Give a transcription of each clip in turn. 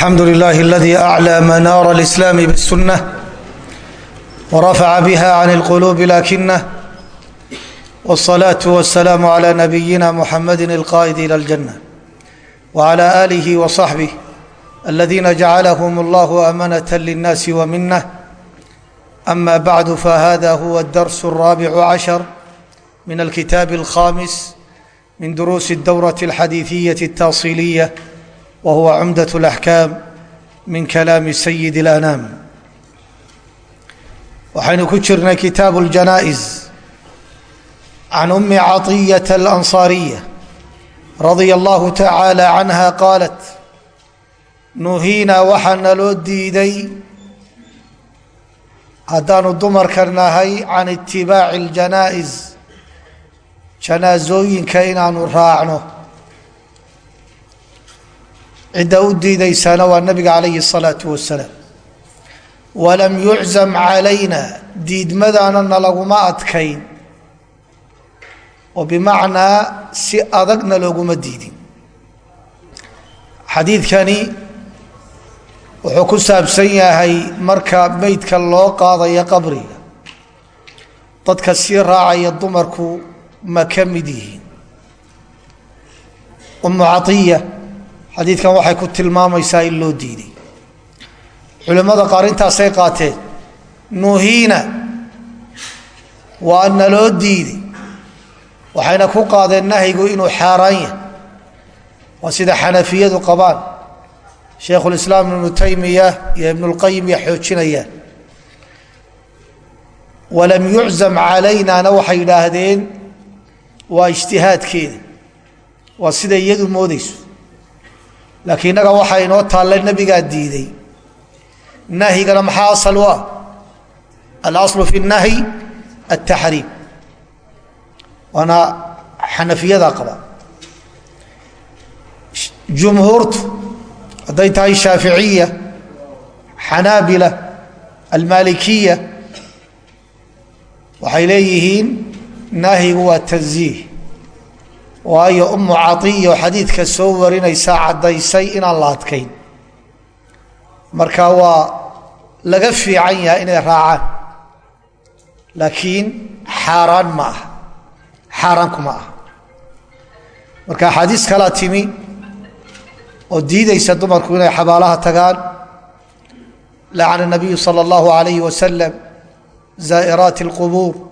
alxamdu lilah اladi aclى manaar اlإslaam bالsunة wrafaca bha can اlqulub lakinah wالصlaaة wالsalaam عlى nabiyina muxamadi اlqaa'd ilى اljanة wعlى آlih وصaxbih اladina jacalhm اllah amanaة lلnaas wminah ama bعd fahada huwa اdars الrabic caشhر min alkitaab الkhamis min duruusi الdowraة اlxadiiثiyaة الtaصiliya whuwa cumdaة اlaxkaam min kalaami sayid اlanaam waxaynu ku jirnay kitaabu اljanaaئis can umi caطiyaة اlanصaariya radia allahu tacaala canha qaalat nuhiina waxaa naloo diiday haddaanu dumarka nahay can itibaaci اljanaa'is janaasooyinka inaanu raacno cidda u diidaysaana waa nabiga calayhi الsalaau wasalaam walam yuczam calayna diidmadaanana laguma adkayn oo bimacnaa si adagna looguma diidin xadiidkani wuxuu ku saabsan yahay marka meydka loo qaadayo qabriga dadka sii raacaya dumarku ma ka mid yihiin umu caiya xadiidkan waxay ku tilmaamaysaa in loo diiday. Culimmada qaar intaasay qaateen nuhiina waa naloo diiday. Waxayna ku qaadeen nahyigu inuu xaaraan yahay. Waa sida xanafiyadu qabaan. Shaykhulislaam ibnu taymiya iyo ibnulqayim ya xoojinayaan. Walam yuczam calaynaana waxay yidhaahdeen waa ijtihaadkeeda. Waa sida iyadu moodayso laakiin innaga waxaa inoo taalla nebigaa diiday. Nahyigana maxaa asal u ah? Alaslu fi nahyi altaxriim waana xanafiyada qaba. Jumhuurtu hadday tahay shaaficiya xanaabila almaalikiya waxay leeyihiin nahyigu waa waayo umu oo xadiidka soo warinaysaa caddaysay inaan la adkayn. Marka waa laga fiican yahay inay raacaan. Laakiin xaaraan ma aha. Xaaraanku ma aha. Marka axaadiis kalaa timi oo diidaysa dumarku inay xabaalaha tagaan lacana nabiyu sala allahu alayhi wasalam zaa'iraati اlqubuur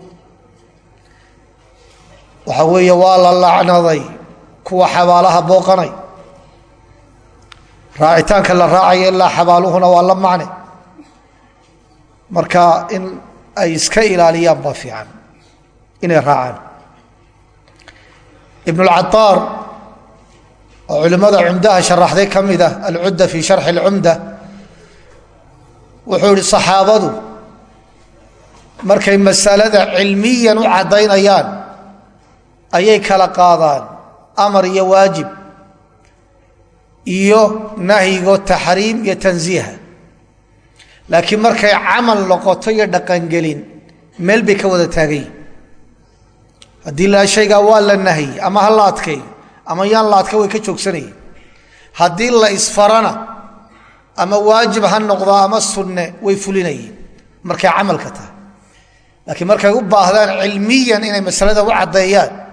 waxa weeye waa la lacnaday kuwa xabaalaha booqanay. Raacitaanka la raacaya ilaa xabaaluhuna waa la macne. Marka in ay iska ilaaliyaan baa fiican inay raacaan. Ibn اlcataar oo culimmada cumdaha sharaxday ka mid ah alcudda fi sharxi اlcumda wuxuu ihi saxaabadu markay masalada cilmiyan u caddaynayaan ayay kala qaadaan amar iyo waajib iyo nahyigo taxriim iyo tansiiha laakiin markay camal noqoto iyo dhaqangelin meel bay ka wada taagayin haddii la shaygaa waa la nahyi ama ha la adkayo ama yaan la adka way ka joogsanayeen haddii la isfarana ama waajib ha noqdo ama sunne way fulinayeen markay camalka tahay. Laakiin markay u baahdaan cilmiyan inay masalada u caddeeyaan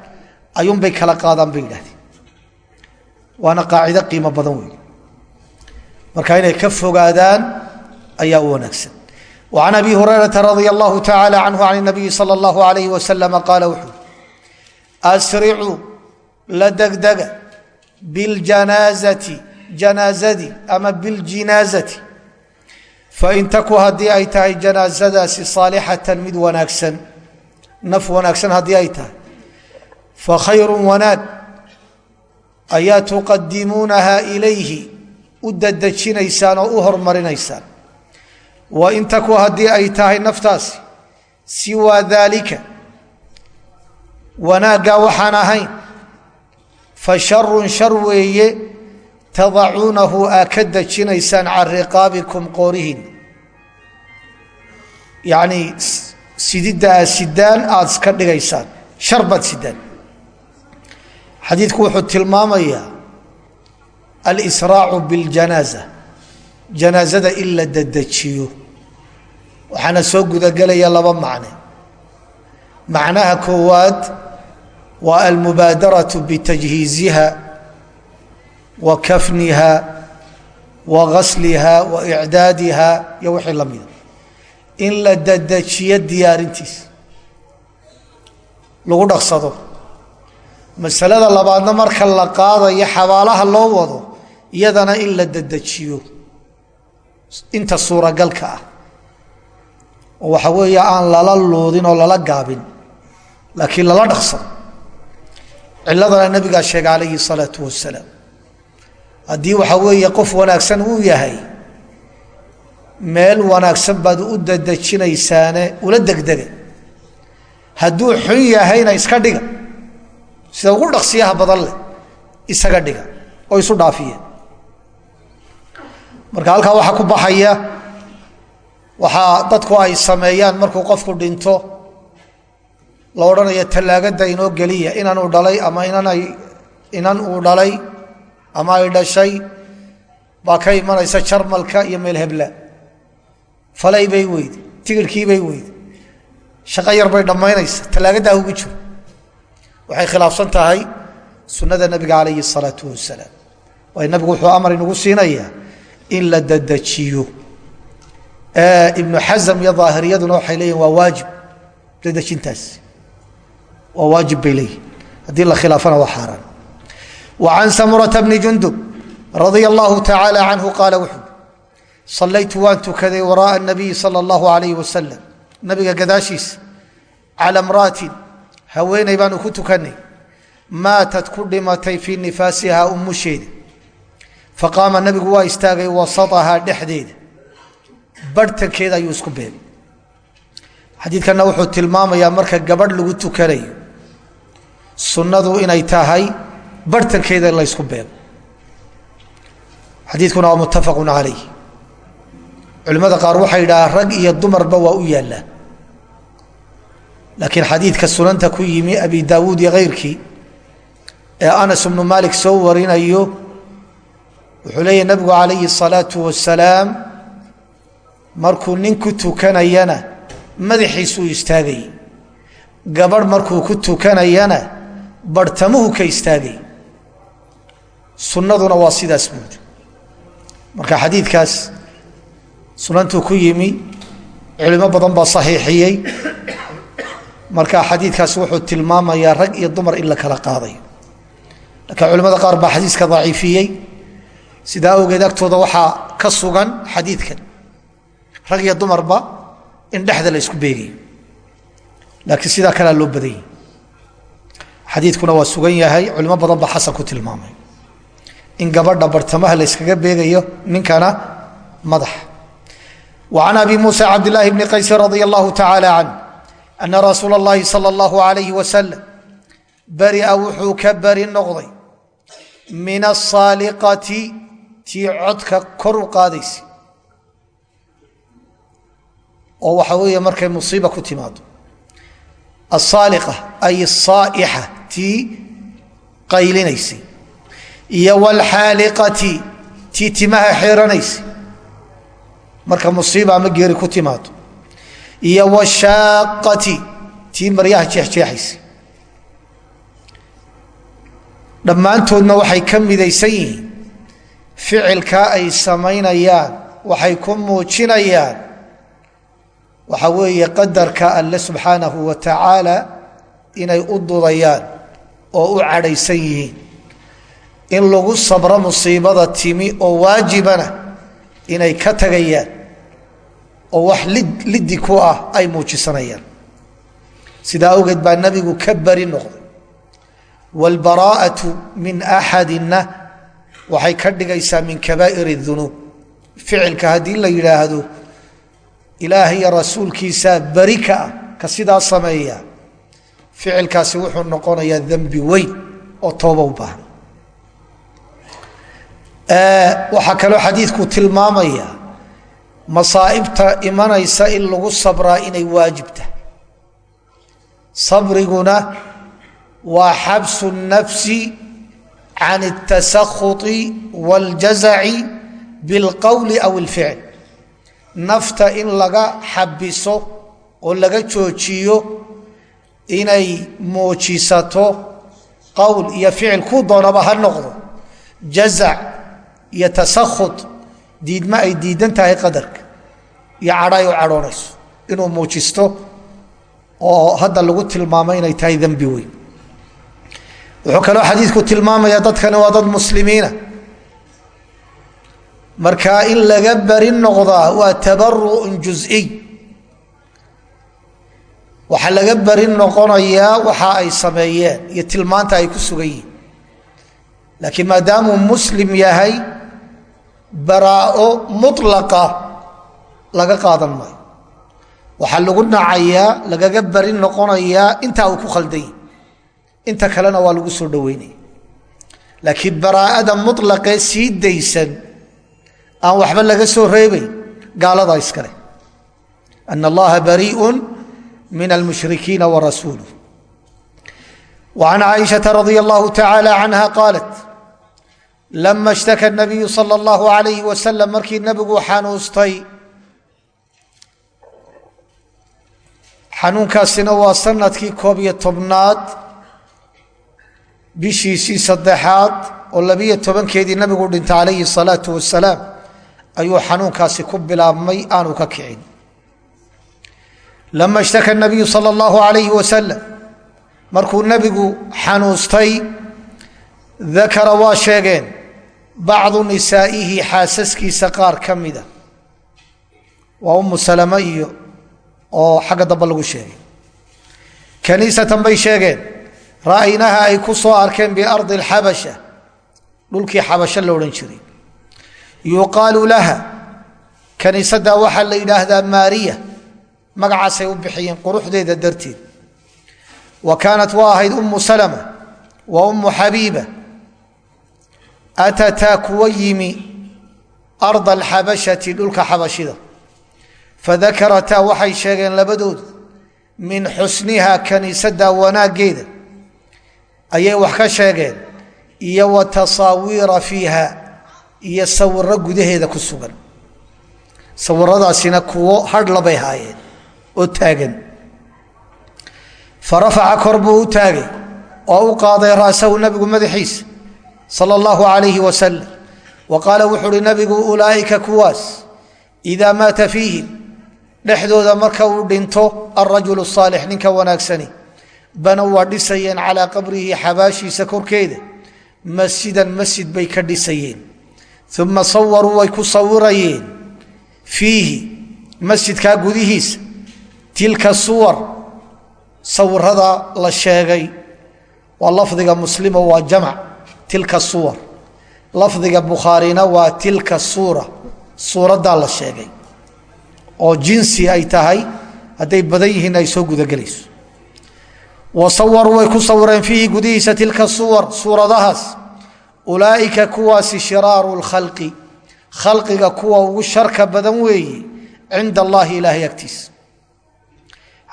ayuunbay kala qaadaan bay yidhahdeen waana qaacido qiimo badan wey marka inay ka fogaadaan ayaa u wanaagsan. Wa can abi hurayrata radia allahu tacaala canhu can nabiyi sala allahu alayhi wasalama qaala wuxuu asricuu la degdega biljanaazati janaazadii ama biljinaazati fain taku haddii ay tahay janaazadaasi saalixatan mid wanaagsan naf wanaagsan haddii ay tahay fakhayru wanaag ayaa tuqadimuunaha ilayhi u dadejinaysaan oo u hormarinaysaan wain taku haddii ay tahay naftaasi siwaa daalika wanaaggaa waxaan ahayn fa sharun shar weeye tadacuunahu aa ka dejinaysaan can riqaabikum qoorihin yacnii sididda sidaan aada iska dhigaysaan sidaan xadiidku wuxuu tilmaamayaa alsraacu biاljanaaza janaasada in la dedejiyo waxaana soo gudagelaya laba macne. Macnaha koowaad waa almubaadaratu bitajhiiziha wa kafniha wa gasliha wa icdaadiha iyo wixii la mida. In la dedejiyo diyaarintiisa lagu dhaqsado masalada labaadna marka la qaadayo xabaalaha loo wado iyadana in la dedejiyo inta suuragalka ah. Oo waxa weeye aan lala luudin oo lala gaabin laakiin lala dhaqsado ciladana nabigaa sheegay calayhi salaatu wasalaam haddii waxa weeye qof wanaagsan uu yahay meel wanaagsan baad u dedejinaysaane ula degdega hadduu xun yahayna iska dhiga sida ugu dhaqsiyaha badan leh isaga dhiga oo isu dhaafiya marka halkaa waxaa ku baxaya waxaa dadku ay sameeyaan markuu qofku dhinto la odhanayo tallaagada inoo geliya inan uu dhalay ama inanay inan uu dhalay ama ay dhashay baa ka imanaysa jarmalka iyo meel hebla. Falay bay weyde tigirhkii bay weyde shaqo yar bay dhammaynaysa tallaagadaa ugu jiro waxay khilaafsan tahay sunnada nebiga calayhi salaatu wasalaam. Waayo nabigu wuxuu amar inagu siinayaa in la dedejiyo ibnu xasm iyo daahiriyaduna waxay leeyihiin waa waajib dedejintaasi waa waajib bay leeyihiin haddii la khilaafana waa xaaraan. Wa can samurata bni jundub radia allahu tacaala canhu qaala wuxuu sallaytu waan tukaday wara'a nabiyi sala allahu alayh wasalam nabiga gadaashiisa mra'atin haweeney baanu ku tukanay maatat ku dhimatay fii nifaasihaa umusheeda faqaama nabigu waa istaagay wasaahaa dhexdeeda. Barhtankeeda ayuu isku beegay. Xadiidkanna wuxuu tilmaamayaa marka gabadh lagu tukanayo sunnadu inay tahay barhtankeeda in la ysku beego. Xadiidkuna waa muttafaqun calayh culimmada qaar waxay yidhahaa rag iyo dumarba waa u yaallaa laakiin xadiidka sunanta ku yimi abi daawuud iyo kayrkii ee anas ibnu maalik soo warinayo wuxuu leeyahy nabigu calayhi الsalaatu wasalaam markuu nin ku tukanayana madaxiisuu istaagay. Gabadh markuu ku tukanayana barhtamuhu ka istaagay. Sunnaduna waa sidaas buudi marka xadiidkaas sunantuu ku yimi culimo badan baa saxiixiyey marka xadiidkaasi wuxuu tilmaamayaa rag iyo dumar in la kala qaadayo laakiin culimada qaar baa xadiiska daciifiyey. Sidaa awgeed agtooda waxaa ka sugan xadiidkan rag iyo dumarba in dhexda la isku beegayo laakiin sidaa kalea loo badanyay xadiidkuna waa sugan yahay culimo badan baa xasan ku tilmaamay. In gabadha bartamaha la beegayo ninkana madax. Wa can abi muusa cabdillaahi bni qaysin radia allahu tacaala canh ana rasuula اllahi salى اllahu alayhi wasalam beri'a wuxuu ka beri noqday min asaaliqati tii codka kor u qaadaysa oo waxa weeye markay musiiba ku timaado asaaliqa ay asaa'ixa tii qaylinaysay iyo waalxaaliqati tii timaha xeeranaysay marka musiiba ama geeri ku timaado iyo washaaqati tii maryaha jeexjeexaysay dhammaantoodna waxay ka midaysan yihiin. Ficilkaa ay samaynayaan waxay ku muujinayaan. Waxa weeye qadarka alle subxaanahu wa tacaala inay u dudayaan oo u cadhaysan yihiin. In lagu sabro musiibada timi oo waajibana inay ka tagayaan oo wax liddi ku ah ay muujisanayaan sidaa awgeed baa nabigu ka bari noqday wاlbaraa'aةu min axadina waxay ka dhigaysaa min kabaa'ir الdunuub ficilka haddii la yidhaahdo ilaahiyo rasuulkiisaa beri ka ah ka sidaa sameeya ficilkaasi wuxuu noqonayaa dembi weyn oo tooba u baahan waxaa kaloo xadiidku tilmaamaya masaa'ibta imanaysa in lagu sabraa inay waajibta sabriguna waa xabsu الnafsi can الtasakhuطi wاljazaci bilqowli aw ilficl nafta in laga xabiso oo laga joojiyo inay muujisato qowl iyo ficil ku doonaba ha noqdo jazac iyo tasakhud diidma ay diidan tahay qadarka. Iyo cadho u cadhoonayso. Inuu muujisto oo hadda lagu tilmaamay inay tahay dembi weyn. Wuxuu kaloo xadiidku tilmaamaya dadkani waa dad muslimiina. Marka in laga bari noqdaa waa tabaru'un juziy waxaa laga bari noqonayaa waxa ay sameeyeen iyo tilmaanta ay ku sugan yihiin. Laakiin maadaamuu muslim yahay baraao mulaqa laga qaadan maayo. Waxaa lagu nacayaa lagaga bari noqonayaa intaa uu ku khaldany inta kalena waa lagu soo dhoweynaya laakiin baraa'ada mulaqee sii daysan aan waxba laga soo reebayn gaaladaa iskale ana allaha bariiun min almushrikiina warasuuluh waan caaishaa radia allahu tacaala canha qaalat lama ishtaka nabiyu sala allahu alayhi wasalam markii nebigu xanuustay xanuunkaasina waa sannadkii koob iyo tobnaad bishiisii saddexaad oo labiyo tobankeedii nabigu dhintay calayhi salaatu wasalaam ayuu xanuunkaasi ku bilaabmay aanu ka kicin lama ishtaka nabiyu sala allahu alayhi wasalam markuu nebigu xanuustay dakara waa sheegeen bacdu nisaa'ihi xaasaskiisa qaar ka mida. Waa umu salama iyo oo xagga dambe lagu sheegay. Kaniisatan bay sheegeen ra'aynaha ay ku soo arkeen biardi اlxabasha dhulkii xabasho la odhan jiray. Yuqaalu laha kaniisadda waxaa la yidhaahdaa maariya magacaasay u bixiyeen quruxdeeda darteed. Wa kaanat waa ahayd umu salama wa umu xabiiba atataa kuwa yimi arda alxabashati dhulka xabashida fadakarataa waxay sheegeen labadoodu min xusniha kaniisadda wanaaggeeda ayay wax ka sheegeen iyo wa tasaawiira fiiha iyo sawiro gudaheeda ku sugan sawiradaasina kuwo hadhla bay haayeen oo taagan fa rafaca kor buu u taagay oo u qaaday ra'sahu nabigu madaxiisa sala allahu alayhi wasalam wa qaala wuxuu uhi nabigu ulaa'ika kuwaas idaa maata fiihim dhexdooda marka uu dhinto alrajulu saalix ninka wanaagsani. Banow waa dhisayeen calaa qabrihi xabaashiisa korkeeda. Masjidan masjid bay ka dhisayeen. Uma sawaruu way ku sawirayeen. Fiihi masjidkaa gudihiisa. Tilka suwar sawirada la sheegay. Waa lafdiga muslimo waa jamc tilka suwar lafdiga bukhaarina waa tilka suura. Suuraddaa la sheegay. Oo jinsi ay tahay hadday badan yihiin ay soo gudagelayso. Wa sawaruu way ku sawireen fiihi gudihiisa tilka suwar suuradahaas. Ulaa'ika kuwaasi shiraaru lkhalqi khalqiga kuwa ugu sharka badan weeye cinda allahi ilaahay agtiisa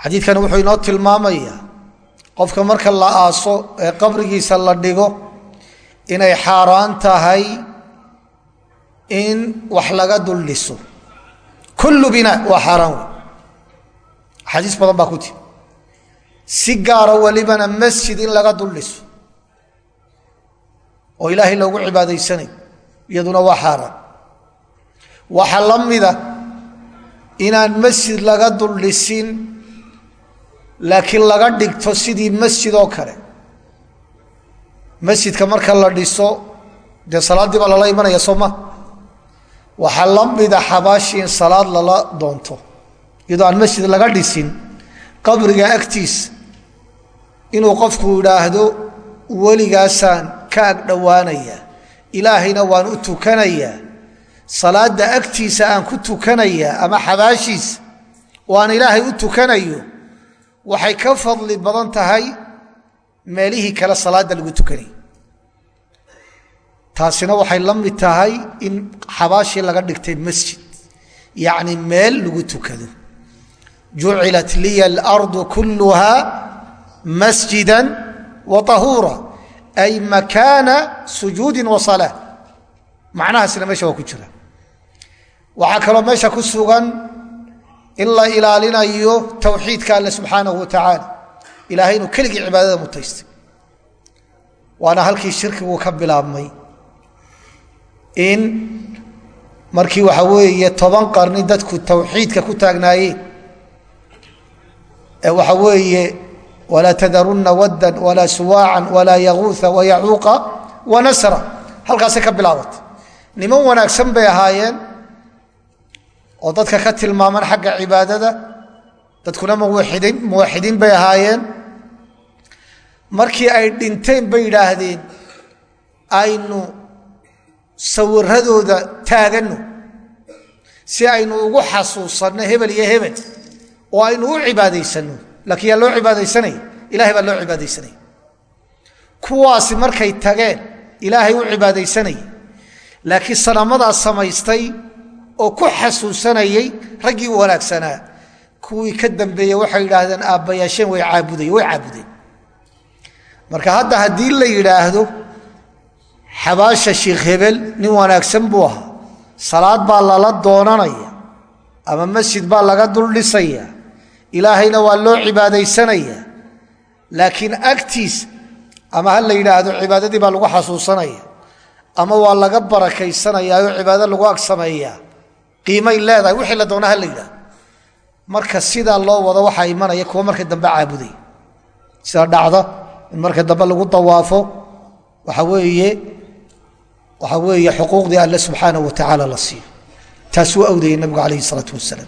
xadiidkan wuxuu inoo tilmaamayaa qofka marka la aaso ee qabrigiisa la dhigo inay xaaraan tahay in wax laga dul dhiso kullu binaa waa xaaraan wey axaadiis badan baa ku tiri. Si gaara welibana masjid in laga dul oo ilaahay loogu cibaadaysanayo iyaduna waa xaaraan. Waxaa la mida inaan masjid laga dul dhisin laakiin laga dhigto sidii masjid oo kale masjidka marka la dhiso dee salaaddii baa lala imanaya soo ma? Waxaa la mida xabaashi in salaad lala doonto iyadoo aan masjid laga dhisin qabriga agtiisa inuu qofku idhaahdo weligaasaan ka ag dhowaanayaa ilaahayna waan u tukanayaa salaadda agtiisa aan ku tukanayaa ama xabaashiisa oo ilaahay u tukanayo waxay ka fadli badan tahay meelihii kale salaadda lagu tukanayay taasina waxay la mid tahay in xabaashii laga dhigtay masjid yacni meel lagu tukado. Jucilat liya alardu kulluha masjida wa ay makaana sujuudi wa salaa macnahaasina meesha waa ku jira. Waxaa kaloo meesha ku sugan in la ilaalinayo towxiidka alle subxaanahu wa tacaala ilahay inuu keligii cibaadada mutaystay. Waana halkii shirkigu ka bilaabmay. In markii waxa weeye toban qarni dadku towxiidka ku taagnaayeen ee waxa weeye walaa tadarunna waddan walaa suwaacan walaa yaguuha wayacuuqa wanasra halkaasay ka bilaabatay niman wanaagsan bay ahaayeen oo dadka ka tilmaaman xagga cibaadada dadkuna muwaxidiin bay ahaayeen markii ay dhinteen bay yidhaahdeen aynu sawiradooda taaganno si aynu ugu xasuusanno hebel iyo hebel oo aynu u cibaadaysanno. Laakiin yaa loo cibaadaysanaya ilahay baa loo cibaadaysanaya kuwaasi markay tageen ilaahay u cibaadaysanaya laakiin sanamadaas samaystay oo ku xasuusanayay raggii wanaagsanaa. Kuwii ka dambeeye waxay yidhaahdeen aabbayaasheen way caabudayen way caabudeen marka hadda haddii la yidhaahdo xabaasha sheikh hebel nin wanaagsan buu ahaa. Salaad baa lala doonanaya ama masjid baa laga dul dhisaya. Ilaahayna waa loo cibaadaysanaya. Laakiin agtiisa ama ha la yidhaahdo cibaadadii baa lagu xasuusanaya ama waa laga barakaysanaya oo cibaado lagu ag sameeyaa qiimay leedahay wixii la doona ha la yidhahdo marka sidaa loo wado waxaa imanaya kuwa marka dambe caabuday sida dhacda in marka dambe lagu dawaafo waxa weeye waxa weeye xuquuqdii alle subxaanaه wa tacaala la siiyo taasuu awdayay nabigu alayh الsalaatu wasalaam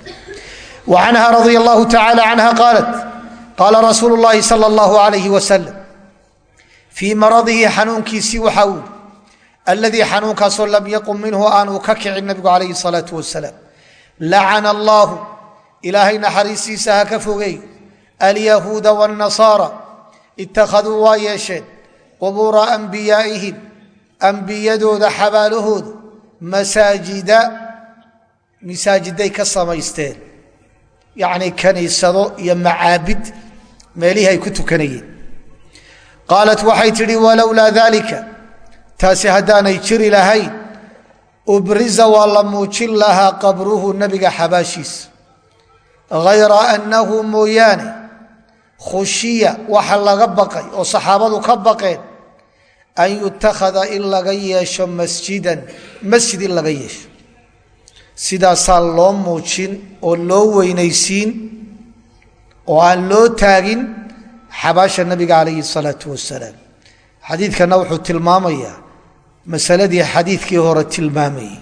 wa canha radia allahu tacala canha qaalat qaala rasuulu اllahi salى اllahu alayh wasalam fii maradihi xanuunkiisii waxa uu aladii xanuunkaasoo lam yaqum minhu aanuu ka kicin nabigu calayhi الsalaatu wasalaam lacana allahu ilaahay naxariistiisa ha ka fogeey alyahuuda wاnnasaara ittakhaduu waa yeesheen qubuura anbiyaa'ihim ambiyadooda xabaalahooda masaajida masaajiday ka samaysteen yacnii kaniisado iyo macaabid meelihii ay ku tukanayeen qaalat waxay tidhi walowlaa dalika taasi haddaanay jiri lahayn ubriza waa la muujin lahaa qabruhu nebiga xabaashiisa hayra annahu mooyaane khushiya waxa laga baqay oo saxaabadu ka baqeen an yutakhada in laga yeesho masjidan masjid in laga yeesho. Sidaasaa loo muujin oo loo weynaysiin oo aan loo taagin xabaasha nabiga calayhi salaatu wasalaam xadiidkana wuxuu tilmaamayaa masaladii xadiidkii hore tilmaamayey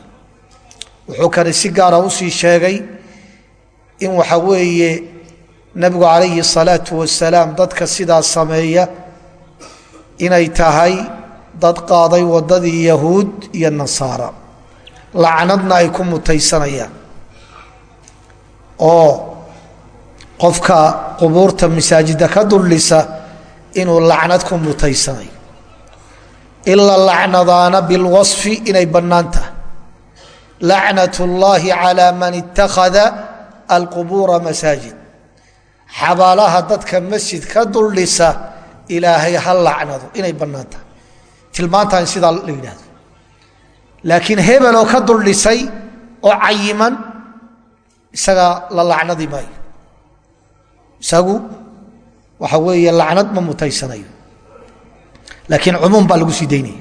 wuxuu kani si gaara u sii sheegay in waxa weeye nabigu calayhi salaatu wasalaam dadka sidaa sameeya inay tahay dad qaaday waddadii yahuud iyo nasaara. Lacnadna ay ku mutaysanayaan. Oo qofka qubuurta masaajidda ka duldhisa inuu lacnad ku mutaysanayo ila lacnadaana bilwasfi inay bannaan tahay. Lacnat اllahi calى man ittakhada alqubuura masaajid xabaalaha dadka masjid ka duldhisa ilaahay ha lacnado. Inay bannaan tahay. Tilmaantaa sidaa la yidhahdo laakiin hebeloo ka duldhisay oo cayiman isaga la lacnadi maayo. Isagu waxa weeye lacnad ma mutaysanayo. Laakiin cumuum baa lagu sii daynaya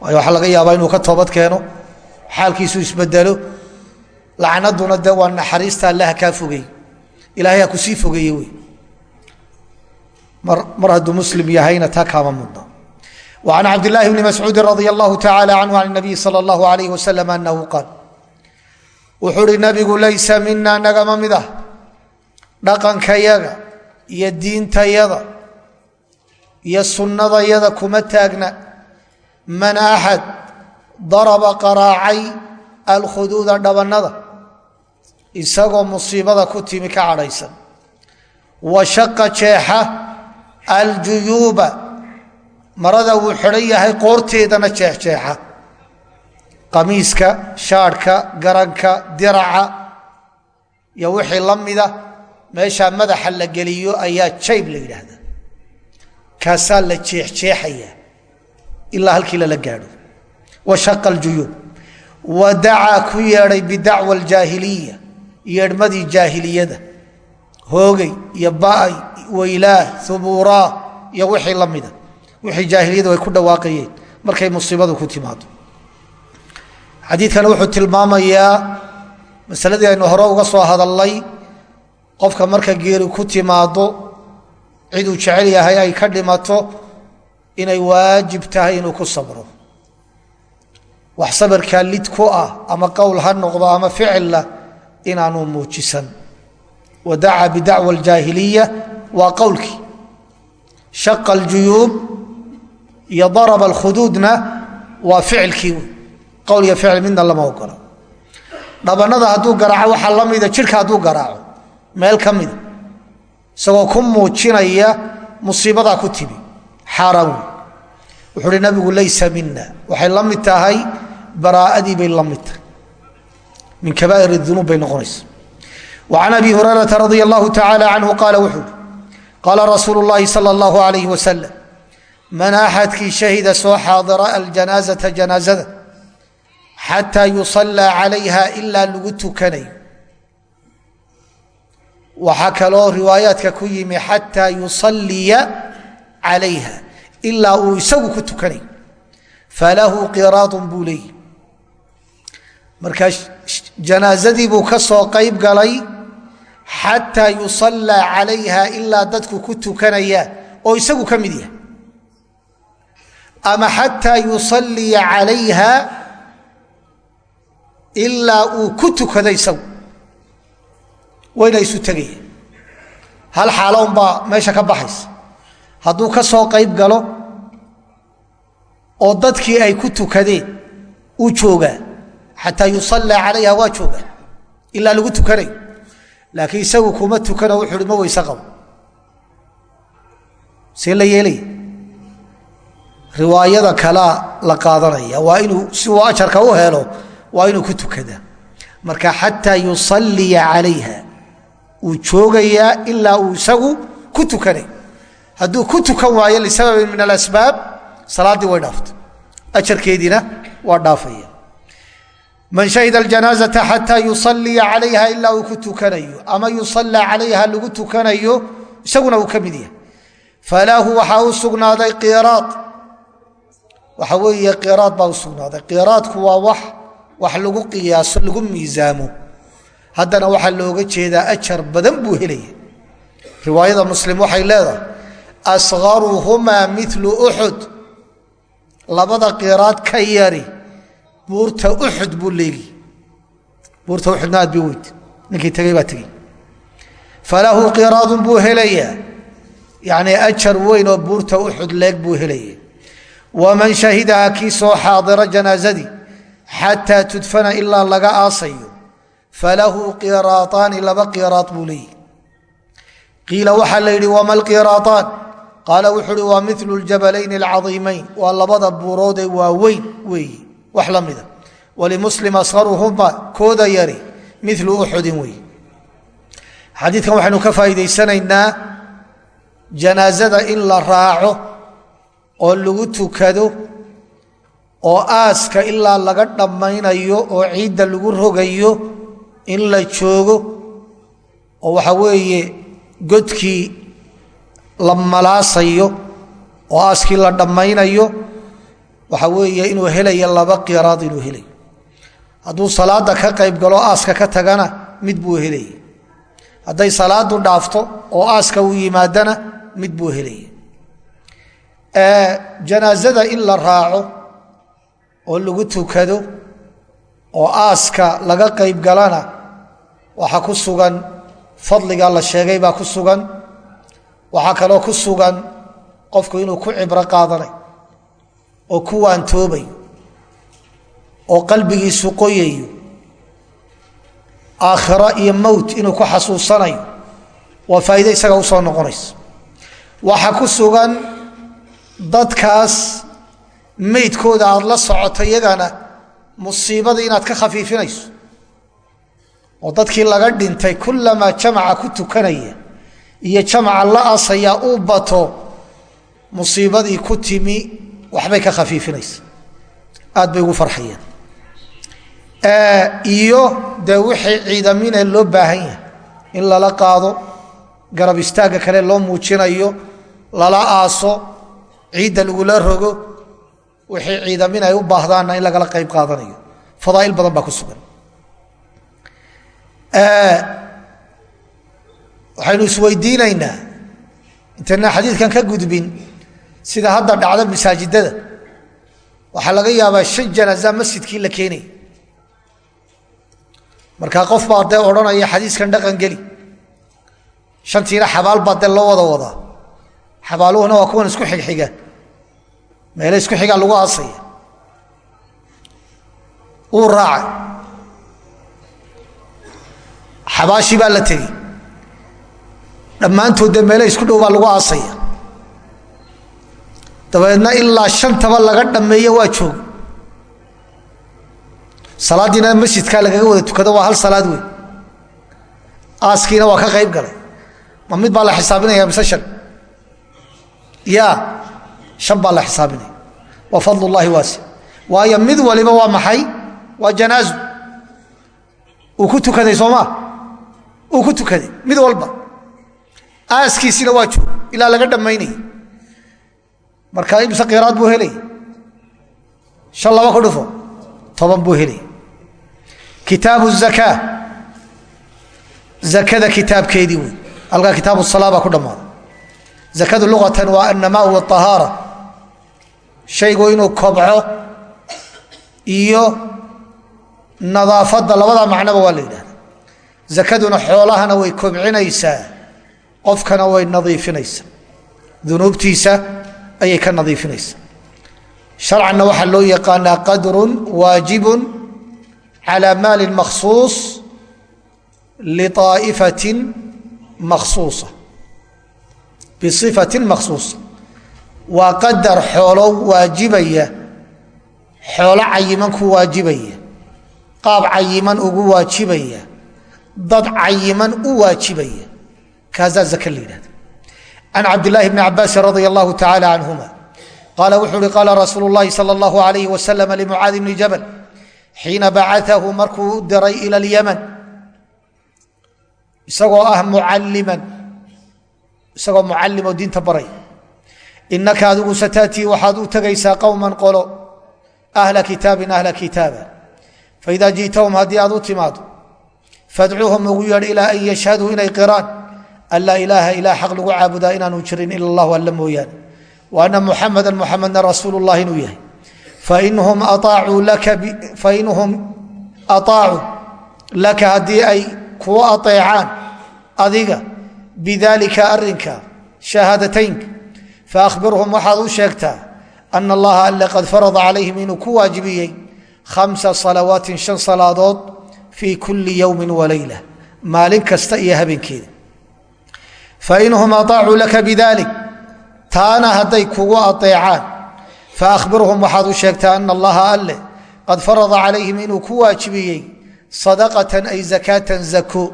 waayo waxaa laga yaabaa inuu ka toobad keeno xaalkiisu isbedelo lacnaduna dee waa naxariista alle ha kaa fogeey ilahay ha kusii fogeeye wey mar mar hadduu muslim yahayna taa kaama mudna وعن cبد اللh بن مسعوudi رضي الله تعالى عنه عن النبي صلى الله عليه وسلم أنه قال wuxuu uhi nabigu laysa mina nagama mid ah dhaqankayaga iyo diintayada iyo sunnadayada kuma taagna man axad daraba qaraacay alkhuduuda dhabannada isagoo musiibada ku timi ka cadhaysan. Wa shaqa jeexa aljuyuuba. Marada wuu xidhan yahay qoorteedana jeexjeexa qamiiska shaadhka garanka diraca iyo wixii la mida meeshaa madaxa la geliyo ayaa jayb la yidhaahdaa. Kaasaa la jeexjeexaya ilaa halkii lala gaadho. Wa aljuyuub. Wa ku yeedhay bidacwa aljaahiliya yeedhmadii jaahiliyada hoogay iyo ba'ay weylaah hubuuraa iyo wixii la mida. Wixii jaahiliyadu ay ku dhawaaqayeen markay musiibadu ku timaado xadiidkan wuxuu tilmaamayaa masaladii aynu hore uga soo hadalnay qofka marka geeri ku timaado ciduu jecel yahay ay ka dhimato inay waajib tahay inuu ku sabro. Wax sabirkaa lid ku ah ama qowl ha noqdo ama ficilla inaanu muujisan. Wadacaa bidacwa aljaahiliya waa qowlkii. Shaqa aljuyuub iyo daraba alkhuduudna waa ficilkii. Qowl iyo ficil midna lama ogola dhabanada hadduu garaaco waxaa la mida jidhka hadduu garaaco meel ka mida. Isagoo ku muujinaya musiibadaa ku timi. Xaaraan wey wuxuu uhi nabigu laysa mina waxay la mid tahay baraa'adii bay la mid tahay min kabaa'ir dunuub bay noqonaysa. Wa can abi hurayrata radia allahu tacaala canhu qaala wuxuu uhi qaala rasuulu llahi sala allahu alayh wasalam man axadkii shahida soo xaadira aljanaazata janaazada xataa yusallaa calayha ilaa lagu tukanayo. Waxaa kaloo riwaayaadka ku yimi xataa yusalliya calayha ilaa uu isagu ku tukanayo. Falahu qiraadun buu leeyihi markaa janaazadii buu ka soo qayb galay xataa yusallaa calayha ilaa dadku ku tukanayaan oo isagu ka mid yahay. Ama xataa yusalliya calayha ilaa uu ku tukado isagu. Wayna isu tegaya hal xaalo unbaa meesha ka baxaysa. Hadduu ka soo qayb galo oo dadkii ay ku tukadeen uu joogaa xataa yusallaa calayha waa joogaa ilaa lagu tukanayo laakiin isagu kuma tukano wuxu uhi ma weyse qabo. See la yeelaya riwaayada kalaa la qaadanaya waa inuu si uu ajarka u helo waa inuu ku tukadaa marka xataa yusalliya calayha uu joogayaa ilaa uu isagu ku tukanayo hadduu ku tukan waayo man shahida aljanaazata xataa yusalliya calayha ilaa uu ku tukanayo. Ama yusallaa calayha lagu tukanayo isaguna uu ka mid yahay. Falahu waxaa u sugnaaday qiraad waxa weeye qiraad baa u sugnaaday. Qiraadku waa wax wax lagu qiyaaso lagu miisaamo. Haddana waxaa looga jeedaa ajar badan buu helaya. Riwaayada muslim waxay leedahay asgaruhumaa milu uxud labada qiraad ka yari buurta uxud buu leegi buurta uxudna aad bay weyd ninkii tegey baa tegey falahu qiraadun buu helayaa. Yacnii ajar weyn oo buurta uxud leeg buu helaya waman shahidaha kii soo xaadira janaazadii xataa tudfana ilaa laga aasayo falahu qiraaaani laba qiraad buu leeyihi qiila waxaa la yidhi wama lqiraaaan qaala wuxuu uhi waa milu ljabalayn alcaiimayn waa labada buuroodee waaweyn weeyi wax la mida. Walimuslim asharuhuma kooda yari milu uxudin wey xadiidkan waxaynu ka faa'iidaysanaynaa janaazada in la raaco oo lagu tukado oo aaska ilaa laga dhammaynayo oo ciidda lagu rogayo in la joogo oo waxa weeye godkii la malaasayo oo aaskii la dhammaynayo waxa weeye inuu helayo laba qiraad inuu helayo hadduu salaada ka qayb galo aaska ka tagana mid buu helaya hadday salaadu dhaafto oo aaska uu yimaadana mid buu helaya janaazada in la raaco oo lagu tukado oo aaska laga qayb galana waxaa ku sugan fadliga la sheegay baa ku sugan. Waxaa kaloo ku sugan qofku inuu ku cibro qaadanay oo ku waantoobayo oo qalbigiisu qoyayo aakhiro iyo mowt inuu ku xasuusanayo waa faa'iide isaga u soo noqonaysa. Waxaa ku sugan dadkaas meydkooda aada la socoto iyagana musiibada inaad ka khafiifinayso oo dadkii laga dhintay kullamaa jamaca ku tukanaya iyo jamaca la asayaa uu bato musiibadii ku timi waxbay ka khafiifinaysa. Aad bay ugu farxayeen. Iyo dee wixii ciidamine loo baahan yahay in lala qaado garab istaagga kale loo muujinayo lala aaso ciidda lagula rogo wixii ciidamin ay u baahdaanna in lagala qayb qaadanayo. Fadaail badan baa ku sugan. Waxaynu isweydiinaynaa intayna xadiidkan ka gudbin sida hadda dhacda masaajidada waxaa laga yaabaa shan janaaza masjidkii la keenay. Markaa qof baa dee odhanaya xadiiskan dhaqan geli. Shantiina xabaal baa dee loo wada wadaa. Xabaaluhuna waa kuwan isku xigxiga. Meele isku xigaa lagu aasaya. Uu raacay xabaashii baa la tegey dhammaantood dee meele isku dhow baa lagu aasaya dabeedna ilaa shantaba laga dhammeeye waa joog salaaddiina masjidkaa lagaga wada tukado waa hal salaad wey aaskiina waa ka qayb galay. Ma mid baa la xisaabinaya mise shan? Ya shan baa la xisaabinaya. Waa fadl waasi. Waayo mid waliba waa maxay? Waa janaazo uu ku tukaday soomaa uu ku tukaday mid walba. Aaskiisina waa joog ilaa laga dhammaynaya marka imse qiraad buu helaya shan laba ku dhufo. Toban buu helaya kitaabu zakaa zakada kitaabkeedii wey halkaa kitaabu salaa baa ku dhammaada zakadu luqatan waa annamaa waahaara shaygu inuu kobco iyo nadaafadda labada macnoba waa la yidhahda zakaduna xoolahana way kobcinaysaa qofkana way nadiifinaysaa. Dunuubtiisa ayay ka nadiifinaysaa sharcanna waxaa loo yaqaanaa qadrun waajibun calى maali makhsuus liطaa'ifatin makhsuusa. Bisifatin makhsuusa. Waa qadar xoolo waajibaya xoolo cayiman ku waajibaya qaab cayiman ugu waajibaya dad cayiman u waajibaya. Kaasaa zaka la yidhahda can cabdillaahi bni cabaasin radia allahu tacaala canhuma qaala wuxuu uhi qaala rasuulu llahi sala allahu alayh wasalam limucaadi bni jabal xiina bacaahu markuu u diray ila alyaman isagoo ah mucalliman isagoo mucallim oo diinta baray inaka adigu sataatii waxaad u tegaysaa qowman qolo ahla kitaabin ahla kitaaba faida ji'tahum haddii aad u timaado fadcuuhum ugu yeedh ilaa an yashhaduu inay qiraan an laa ilaaha ilaa xaq lagu caabudaa inaanu jirin ila allahu alla mooyaane wa anna muxamada muxamedna rasuulu llahi inuu yahay fainhum aطaacuu laka haddii ay kuu aطeecaan adiga bidalika arinka shahaadataynka faahbirhum waxaad u sheegtaa ana allaha alle qad farada calayhim inuu ku waajibiyey khamsa salawaatin shan salaadood fii kuli yowmi walayla maalin kasta iyo habeenkeeda fainhum aطaacuu laka bidalik taana hadday kugu aeecaan faahbirhum waxaad u sheegtaa ana allaha alle qad farada calayhim inuu ku waajibiyey sadaqatan ay zakaatan zako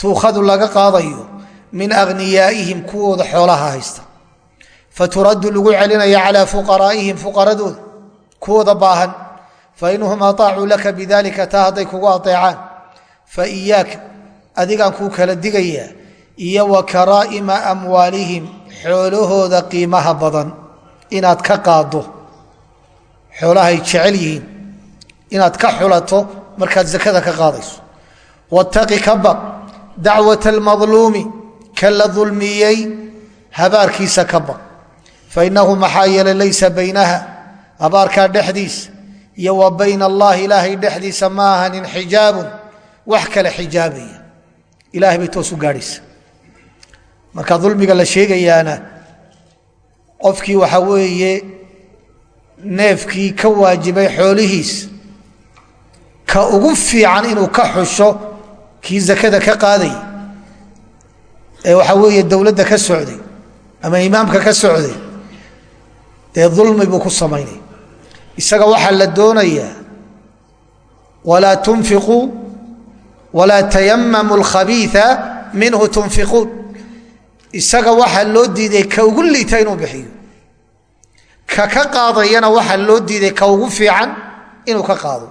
tuukhadu laga qaadayo min agniyaaihim kuwooda xoolaha haysta. Faturaddu lagu celinaya calaa fuqaraa'ihim fuqaradooda kuwooda baahan. Fainhum aطaacuu laka bidalika taa hadday kugu aeecaan fa iyaaka kuu kala digayaa iyo wa karaa'ima amwaalihim xoolahooda qiimaha badan. Inaad ka qaado xoolahay jecel yihiin. Inaad ka xulato markaad zakada ka qaadayso. Wattaqi ka baq dacwat almadluumi ka la dulmiyey habaarkiisa ka baq. Fainahu maxaa yeelay laysa baynaha habaarkaa dhexdiisa iyo wa bayna allahi ilaahay dhexdiisa ma ahanin xijaabun wax kale xijaabaya ilahay bay toos u gaadhaysa marka dulmiga la sheegayaana qofkii waxaa weeye neefkii ka waajibay xoolihiis ka ugu fiican inuu ka xusho kii zakada ka qaadayay ee waxaa weeye dowladda ka socday ama imaamka ka socday dee dulmi buu ku samaynaya isaga waxaa la doonayaa walaa tunfiquu walaa tayamamu alkhabiia minhu tunfiquun isaga waxaa loo diiday ka ugu liita inuu bixiyo. Ka ka qaadayana waxaa loo diiday ka ugu fiican inuu ka qaado.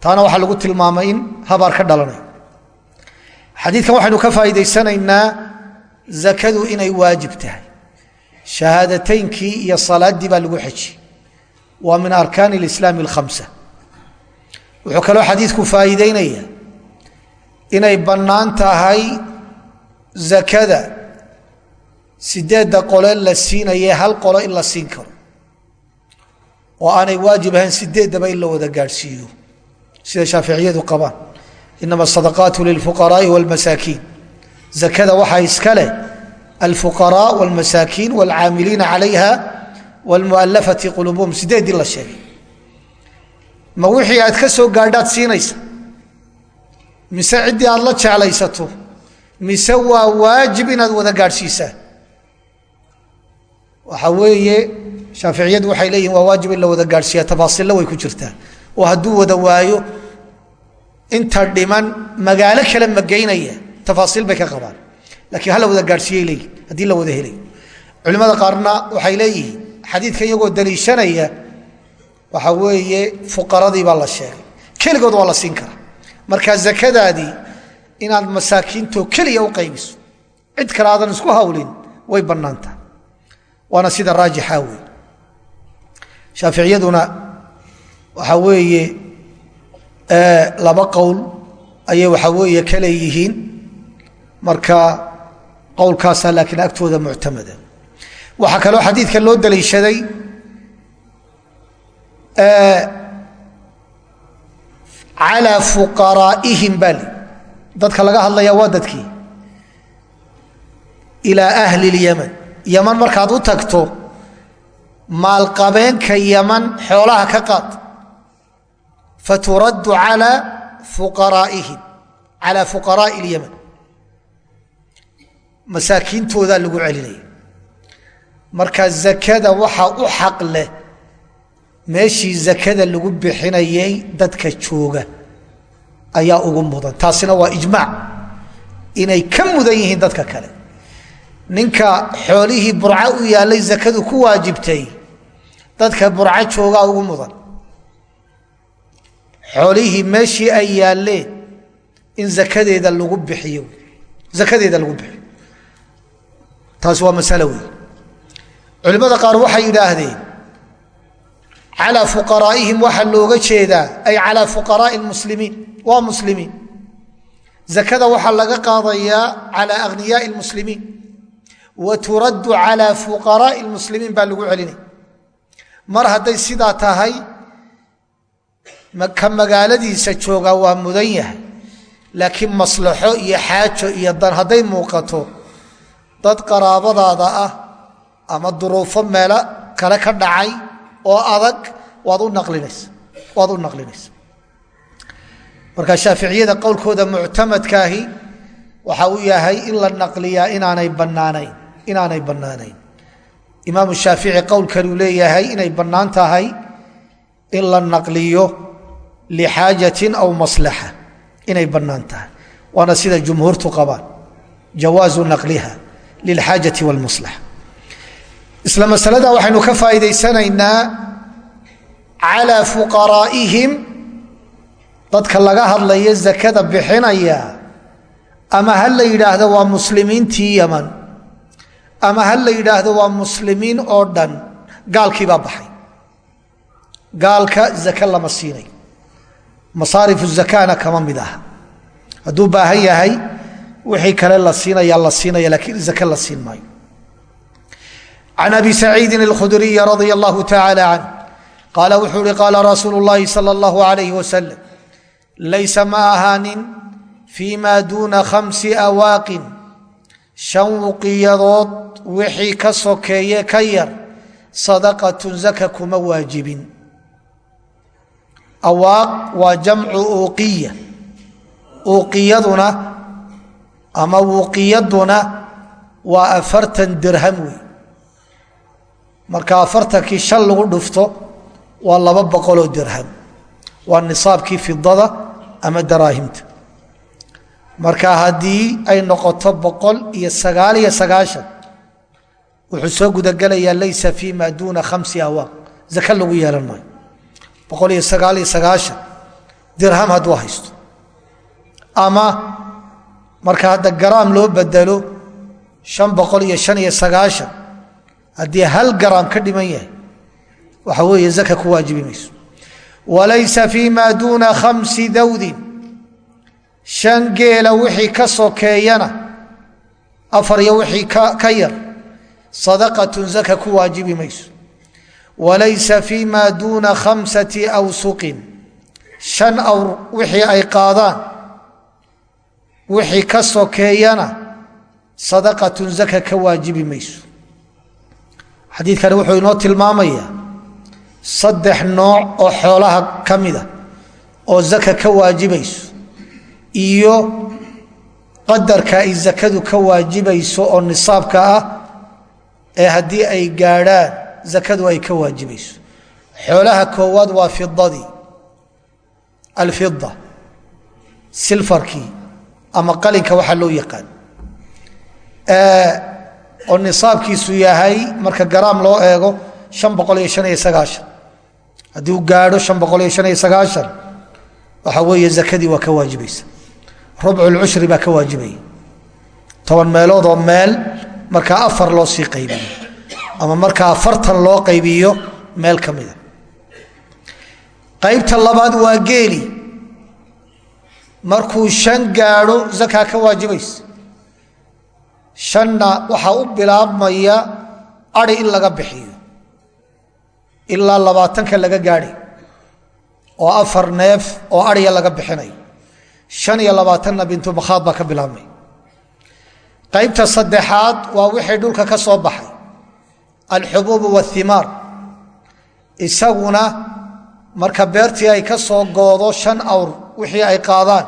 Taana waxaa lagu tilmaamay in habaar ka dhalanayo xadiidkan waxaynu ka faa'iidaysanaynaa zakadu inay waajib tahay. Shahaadataynkii iyo salaaddii baa lagu xejiyey waa min arkaan اlislaami اlkhamsa wuxuu kaloo xadiidku faa'iideynaya inay bannaan tahay zakada sideedda qole la siinaye hal qolo in la siin karo oo aanay waajib ahayn sideeddaba in la wada gaadhsiiyo sida shaaficiyadu qabaan inama asadaqaatu lilfuqaraai wاlmasaakiin zakada waxaa iska leh alfuqaraa wاlmasaakiin wاlcaamiliina calayha wاlmualafati qulubuhum sideeddii la sheegay ma wixii aad ka soo gaadhaad siinaysa mise ciddii aad la jeclaysato Mise waa waajib inaad wada gaadhsiisaa waxa weeye shaaficiyadu waxay leeyihiin waa waajib in la wada gaadhsiiya tafaasiilla way ku jirtaa. Oo hadduu wada waayo inta dhiman magaalo kale ma geynaya tafaasiil bay ka qabaan. Lakiin hala wada gaadhsiiyey leeyihiin haddii la wada helay. Culimmada qaarna waxay leeyihiin xadiidka iyagoo daliishanaya waxa weeye fuqaradii baa la sheegay. Keligood waa la siin karaa. Marka zakadaadii inaad masaakiintoo keliya u qaybiso. Cid kale aadan isku hawlin way bannaantaha waana sida raajixa wey shaaficiyaduna waxaa weeye laba qowl ayay waxaa weeye ka leeyihiin. Marka qowlkaasaa laakiin agtooda muctamada. Waxaa kaloo xadiidka loo daliishaday calaa fuqaraa'ihim baa li dadka laga hadlaya waa dadkii. Ilaa ahli اlyaman yaman markaad u tagto maalqabeenka yaman xoolaha ka qaad. Faturaddu calaa fuqaraa'ihim calaa fuqaraa'i اlyaman masaakiintoodaa lagu celinaya marka zakada waxaa u xaq leh meeshii zakada lagu bixinayay dadka jooga ayaa ugu mudan. Taasina waa ijmaac. Inay ka mudan yihiin dadka kale. Ninka xoolihii burco u yaallay zakadu ku waajibtay dadka burco joogaa ugu mudan. Xoolihii meeshii ay yaalleen in zakadeeda lagu bixiyo. Zakadeeda lagu bixiyo. Taasi waa masalo wey culimmada qaar waxay yidhaahdeen calaa fuqaraa'ihim waxaa looga jeedaa ay calaa fuqaraa'i lmuslimiin waa muslimiin zakada waxaa laga qaadayaa calaa aghniyaai lmuslimiin wa turaddu calaa fuqaraa'i lmuslimiin baa lagu celinaya mar hadday sidaa tahay ka magaaladiisa joogaa waa mudan yahay laakiin maslaxo iyo xaajo iyo dan hadday muuqato dad qaraabadaada ah ama duruufo meelo kale ka dhacay oo adag waad u naqlinaysa waad u naqlinaysa marka shaaficiyada qowlkooda muctamadkaahi waxa uu yahay in la naqliyaa inaanay bannaanayn inaanay bannaanayn. Imaamu shaafici qowlkanuu leeyahay inay bannaan tahay in la naqliyo lixaajatin aw maslaxa inay bannaan tahay. Waana sida jumhuurtu qabaan jawaazu naqliha lilxaajati walmaslaxa isla masalada waxaynu ka faa'iidaysanaynaa calaa fuqaraa'ihim dadka laga hadlaya zakada bixinaya ama ha la yidhaahdo waa muslimiintii yaman ama ha la yidhaahdo waa muslimiin oo dhan gaalkii baa baxay. Gaalka zake lama siinay. Masaarifu zakana kama mid aha. Hadduu baahan yahay wixii kale la siinaya la siinaya laakiin zake la siin maayo can abi saciidin اlkhudriyi radia allahu tacala canh qaala wuxuu uhi qaala rasuulu اllahi salى اllahu alayh wasalam laysa ma ahaanin fii ma duuna khamsi awaaqin shan wuqiyadood wixii ka sokeeye ka yar sadaqatun zaka kuma waajibin awaaq waa jamcu uuqiya uuqiyaduna ama wuqiyaduna waa afartan dirham wey marka afartankii shan lagu dhufto waa laba boqoloo dirham. Waa nisaabkii fidada ama daraahimta. Marka haddii ay noqoto boqol iyo sagaal iyo sagaashan wuxuu soo gudagelayaa laysa fii ma duuna khamsi awaaq. Zake lagu yeelan maayo. Boqol iyo sagaal iyo sagaashan dirham hadduu haysto. Ama marka hadda garaam loo bedelo shan boqol iyo shan iyo sagaashan haddii hal garaam ka dhiman yahay waxa weeye zaka ku waajibi mayso. Walaysa fi ma duuna khamsi dawdin. Shan geela wixii ka sokeeyana afar iyo wixii ka yar sadaqatun zaka ku waajibi mayso. Walaysa fi ma duuna khamsati awsuqin. Shan awr wixii ay qaadaan wixii ka sokeeyana sadaqatun zaka ka waajibi mayso xadiidkani wuxuu inoo tilmaamayaa saddex nooc oo xoolaha ka mida oo zaka ka waajibayso iyo qadarka ay zakadu ka waajibayso oo nisaabka ah ee haddii ay gaadhaan zakadu ay ka waajibayso. Xoolaha koowaad waa fidadii alfida silfarkii ama qalinka waxaa loo yaqaan oo nisaabkiisu yahay marka garaam loo eego an boqol iyo han iyo sagaashan. Haddii uu gaadho an boqol iyo han iyo sagaashan waxa weeye zakadii waa ka waajibaysa. Rubculcushri baa ka waajibaya toban meelood oo meel markaa afar loo sii qaybiyo ama markaa afartan loo qaybiyo meel ka mida qaybta labaad waa geeli. Markuu shan gaadho zakaa ka waajibaysa shanna waxaa u bilaabmaya ari in laga bixiyo. Ilaa labaatanka laga gaadhay oo afar neef oo ariya laga bixinayo shan iyo labaatanna bintumakhaad baa ka bilaabmay. Qaybta saddexaad waa wixii dhulka ka soo baxay. Alxubuubu waathimaar isaguna marka beertii ay ka soo goodo shan awr wixii ay qaadaan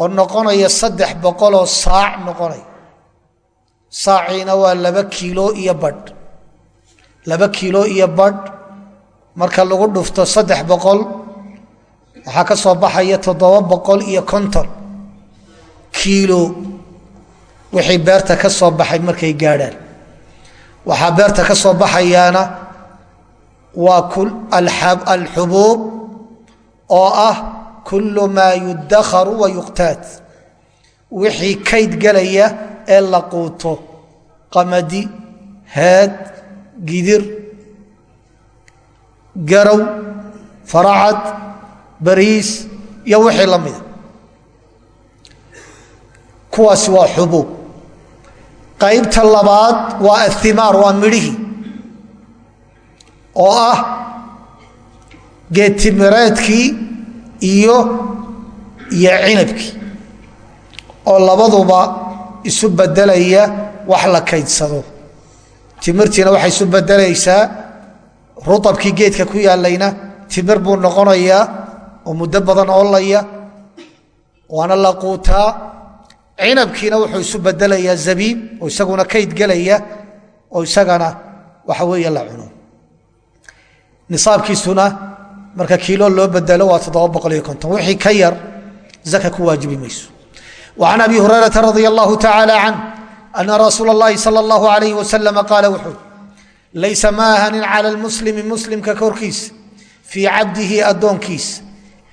oo noqonaya saddex boqoloo saac noqonaya saaciina waa laba kiilo iyo badh. Laba kiilo iyo badh. Marka lagu dhufto saddex boqol waxaa ka soo baxaya toddoba boqol iyo konton kiilo wixii beerta ka soo baxay markay gaadhaan. Waxaa beerta ka soo baxayaana waa alxubuub oo ah kullu maa yudakharu wa yuqtaad. Wixii kayd gelaya ee la quuto. Qamadi heed gidir garow faracad bariis iyo wixii la mida kuwaasi waa xubuub. Qaybta labaad waa athimaar waa midhihii oo ah geedtimireedkii iyo iyo cinabkii oo labaduba isu bedelaya wax la kaydsado. Timirtiina waxay isu bedelaysaa ruabkii geedka ku yaalayna timir buu noqonayaa oo muddo badan oolaya waana la quutaa. Cinabkiina wuxuu isu bedelayaa zabiib oo isaguna kayd gelaya oo isagana waxa weeye la cuno. Nisaabkiisuna marka kiilo loo bedelo waa toddoba boqol iyo konton. Wixii ka yar zaka ku waajibi mayso. Wacan abi hurayrata radia allahu tacaala can ana rasuula اllahi sala اllahu alayh wasalama qaala wuxuu laysa ma ahanin cala lmuslimi muslimka korkiisa fii cabdihi addoonkiisa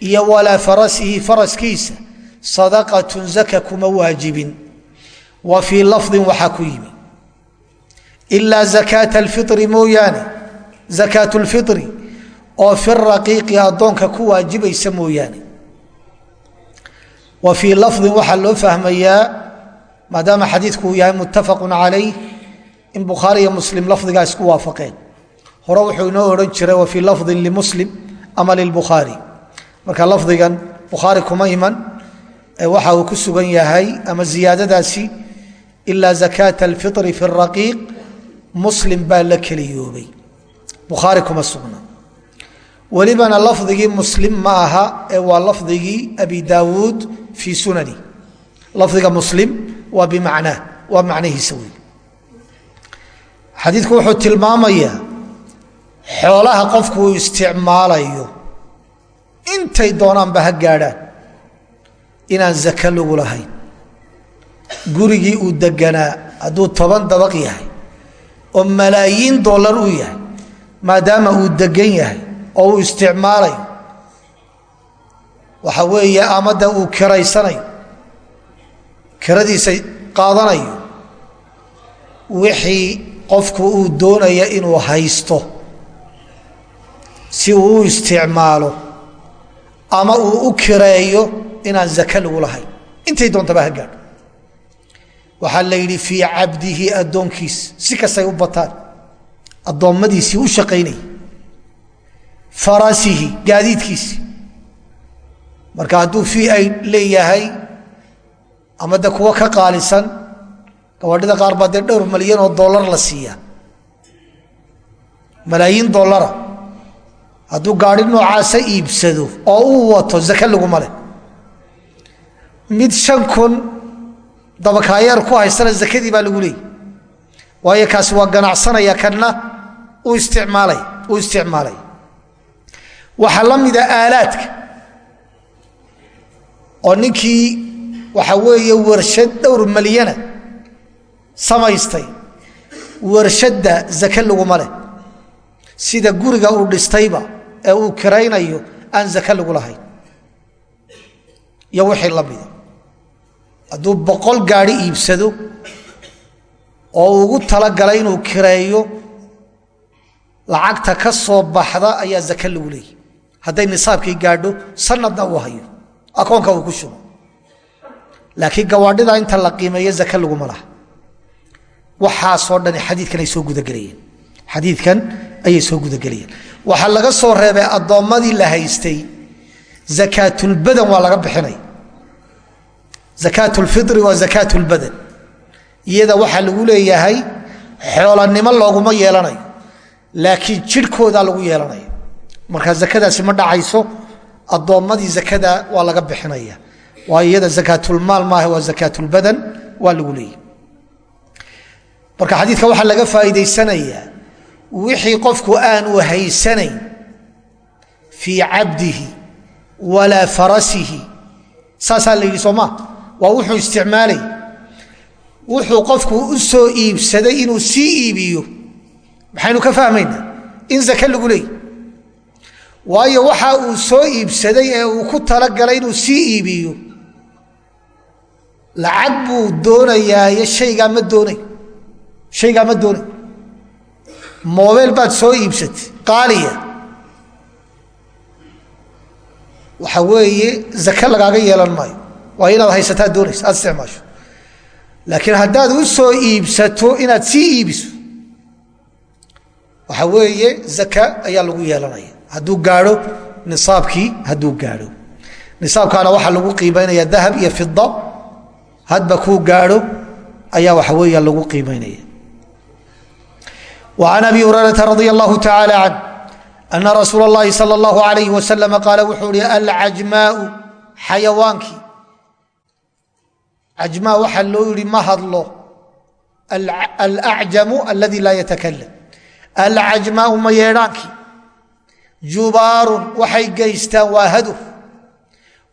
iyo walaa farasihi faraskiisa sadaqatun zaka kuma waajibin. Wa fii lafdin waxaa ku yimi ilaa zakaata alfiri mooyaane zakaat lfiri oo fi raqiiqi adoonka ku waajibaysa mooyaane. Wa fii lafdin waxaa loo fahmayaa maadaama xadiidku uu yahay muttafaqu calayh in bukhaari iyo muslim lafdigaa isku waafaqeen. Hore wuxuu inoo odhan jiray wa fii lafdin limuslim ama lilbukhaari marka lafdigan bukhaari kuma iman waxa uu ku sugan yahay ama ziyaadadaasi ilaa zakaata alfitri fi raqiiq muslim baa la keliyoobay. Bukhaari kuma sugna welibana lafdigii muslim ma aha ee waa lafdigii abi daawuud fii sunani. Lafdiga muslim waa bimacnaa waa macnihiisa wey xadiidku wuxuu tilmaamayaa xoolaha qofku uu isticmaalayo. Intay doonaanba ha gaadhaan. Inaan zaka lagu lahayn gurigii uu deganaa hadduu toban dabaq yahay. Oo malaayiin dollar uu yahay maadaama uu degan yahay oo uu isticmaalayo waxa weeye amada uu kiraysanayo. Kiradiisa qaadanayo. Wixii qofku uu doonaya inuu haysto. Si uu u isticmaalo. Ama uu u kireeyo inaan zake lagu lahayn. Intay doontaba ha gaadho waxaa la yidhi fii cabdihi addoonkiis. Si kastay u bataan. Addoommadiisii u shaqaynayay farasihi gaadiidkiisi. Marka hadduu fii ay leeyahay ama de kuwo ka qaalisan gabadhida qaar baa dee dhowr malyan oo dollar la siiya. Malaayiin dollara. Hadduu gaadhi noocaasa iibsado oo uu wato zake laguma leh. Mid shan kun dabakaayeer ku haystana zakadii baa lagu leeyay. Waayo kaasi waa ganacsanaya kanna uu isticmaalay uu isticmaalay waxaa la mida aalaadka. Oo ninkii waxa weeye warshad dhowr malyana samaystay. Warshadda zake laguma leh sida guriga uu dhistayba ee uu kiraynayo aan zake lagu lahayn. Iyo wixii la mida. Hadduu boqol gaadhi iibsado oo ugu talagalay inuu kireeyo lacagta ka soo baxda ayaa zake lagu leeyay hadday nisaabkii gaadho sanadna uu hayo. Akoonka uu ku shubo. Laakiin gawaadhida inta la qiimeeyo zake laguma laha. Waxaasoo dhani xadiidkan ay soo gudagelayeen. Xadiidkan ayay soo gudagelayeen. Waxaa laga soo reebay addoommadii la haystay zakaatulbadan waa laga bixinaya zakaat lfiri waa zakaat lbadan iyada waxaa lagu leeyahay xoolanimo looguma yeelanayo. Laakiin jidhkoodaa lagu yeelanayo marka zakadaasi ma dhacayso addoommadii zakada waa laga bixinaya. Waa iyada zakaatulmaal maaha waa zakaatulbadan waa lagu leeyahy marka xadiidka waxaa laga faa'iidaysanayaa wixii qofku aanu haysanayn fii cabdihi walaa farasihi. Saasaa la yidhi soo maa waa wuxuu isticmaalay. Wuxuu qofku u soo iibsaday inuu sii iibiyo. Maxaynu ka fahmaynaa in zake lagu leeyay waayo waxa uu soo iibsaday ee uu ku talagalay inuu sii iibiyo. Lacag buu doonayaaye shaygaa ma doonay. Shaygaa ma doonay. Mobeyl baad soo iibsatay qaaliya. Waxa weeye zake lagaaga yeelan maayo. Waa inaad haysataa doonaysa aad isticmaasho. Laakiin haddaad u soo iibsato inaad sii iibiso waxa weeye zaka ayaa lagu yeelanaya haduu gaao iaabkii haduu gaao iaabkaana waaa lagu qiimaynaya dahab iyo fid hadba kuu gaado ayaa waxa weya lagu qiimaynaya an abi huraraa radi allahu taala an ana rasuul lahi sal اllahu alayh waslm qaala wuxuu hi alcajmaau xayawaankii ajmaa waxaa loo yihi ma hadlo. Alacjamu aladi laa yatakalam alcajmaau ma yeedhaankii jubaarun waxay geystaan waa hadur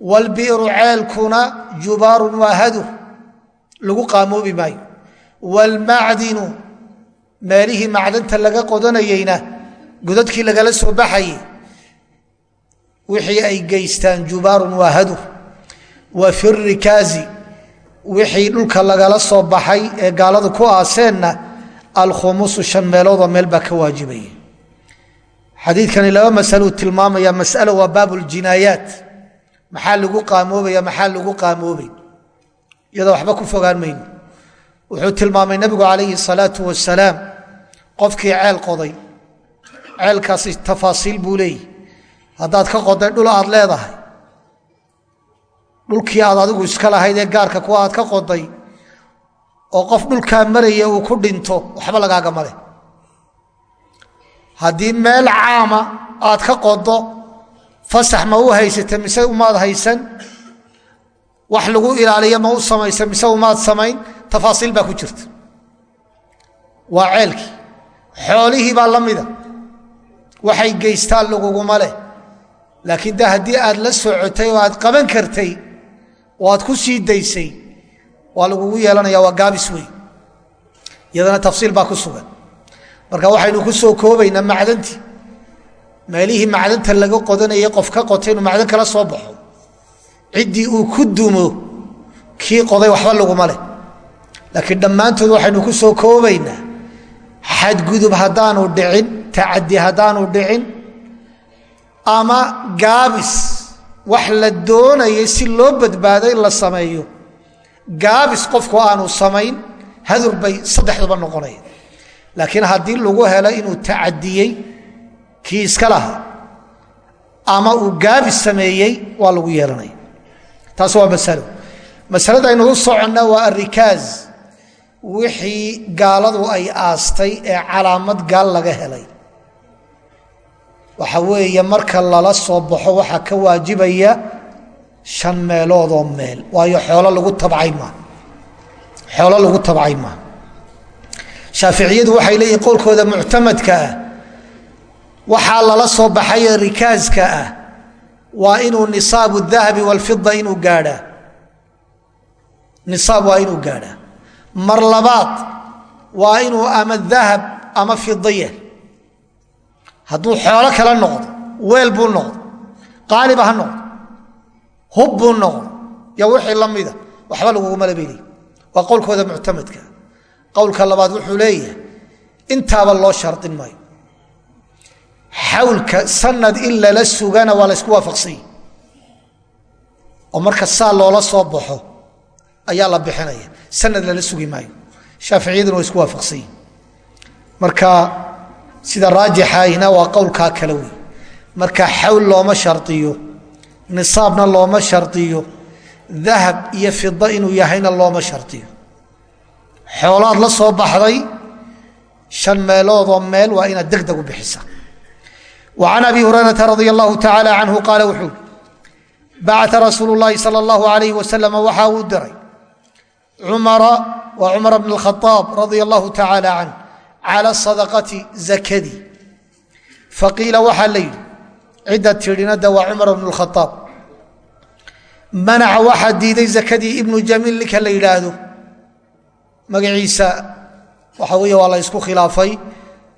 wlbi'ru ceelkuna jubaarun waa hadur lagu qaamoobi maayo. Wlmacdinu meelihii macdanta laga qodanayeyna godadkii lagala soo baxayey wixii ay geystaan jubaarun waa hadur wa fi rikaazi wixii dhulka lagala soo baxay ee gaaladu ku aaseenna alkhumusu shan meeloodoo meel baa ka waajibaya xadiidkani laba masaluu tilmaamaya masalo waa baab ljinaayaat maxaa lagu qaamoobaya maxaa lagu qaamoobay iyadoo waxba ku fogaan mayno. Wuxuu tilmaamay nebigu calayhi salaatu wasalaam qofkii ceel qoday. Ceelkaasi tafaasiil buu leeyahy haddaad ka qoday dhul aad leedahay. Dhulkii aad adigu iska lahayd ee gaarka kuwa aad ka qoday oo qof dhulkaa maraya uu ku dhinto waxba lagaaga male haddii meel caama aad ka qodo fasax ma u haysata mise umaad haysan? Wax lagu ilaaliya ma u samaysa mise umaad samayn? Tafaasiil baa ku jirta. Waa ceelkii. Xoolihii baa la mida. Waxay geystaan laguguma leh. Laakiin de haddii aad la socotay oo aad qaban kartay oo aad ku sii daysay waa lagugu yeelanaya waa gaabis wey iyadana tafsiil baa ku sugan marka waxaynu ku soo koobaynaa macdantii meelihii macdanta laga qodanayay qof ka qotay inuu macdan kala soo baxo. Ciddii uu ku dumo kii qoday waxba laguma leh. Laakiin dhammaantood waxaynu ku soo koobaynaa xadgudub haddaanu dhicin tacadi haddaanu dhicin ama gaabis wax la doonayay si loo badbaado in la sameeyo. Gaabis qofku aanu samayn hadur bay saddexduba noqonaya laakiin haddii lagu helo inuu tacadiyey kii iska lahaa ama uu gaabis sameeyey waa lagu yeelanaya taas waa masalo. U soconna waa arikaaz wixii gaaladu ay aastay ee calaamad gaal laga helay. Waxa weeye marka lala soo baxo waxaa ka waajibaya shan meeloodoo meel. Waayo xoolo lagu tabcay maa xoolo lagu tabcay maa shaaficiyadu waxay leeyihiin qowlkooda muctamadka ah. Waxaa lala soo baxayee rikaaska ah waa inuu nisaabu dahabi walfida inuu gaadhaa nisaab waa inuu gaadhaa mar labaad waa inuu ama dahab ama fidaya hadduu xoolo kala noqdo weel buu noqdo qaaliba ha noqdo hub buu noqdo yo wixii la mida waxba laguguma waa qowlkooda muctamadka qowlka labaad wuxuu leeyahay intaaba loo shardin maayo. Xawlka sanad in lala sugana waa laysku waafaqsanya oo marka saa loola soo baxo ayaa la bixinaya. Sanad lala sugi maayo. Shaaficiyaduna waa isku waafaqsanya marka sida raajixaahina waa qowlkaa kale wey marka xawl looma shardiyo nisaabna looma shardiyo dahab iyo fida inuu yahayna looma shardiyo xoolaad la soo baxday shan meeloodoo meel waa inaad degdeg u bixisa. Can abi hurayrata radia allahu tacaala canhu qaala wuxuu bacaa rasuulu llaahi sala allahu alayh wasalama waxa uu diray cumara waa cumar bn اkhaaab radia allahu tacaala canh cala sadaqati zakadii faqiila waxaa la yidhi cidda tidhinada waa cumar bnu اlkhaaab manaca waxaa diiday zakadii ibnu jamiil ninka la yidhaahdo magaciisa waxa weeye waa la ysku khilaafay.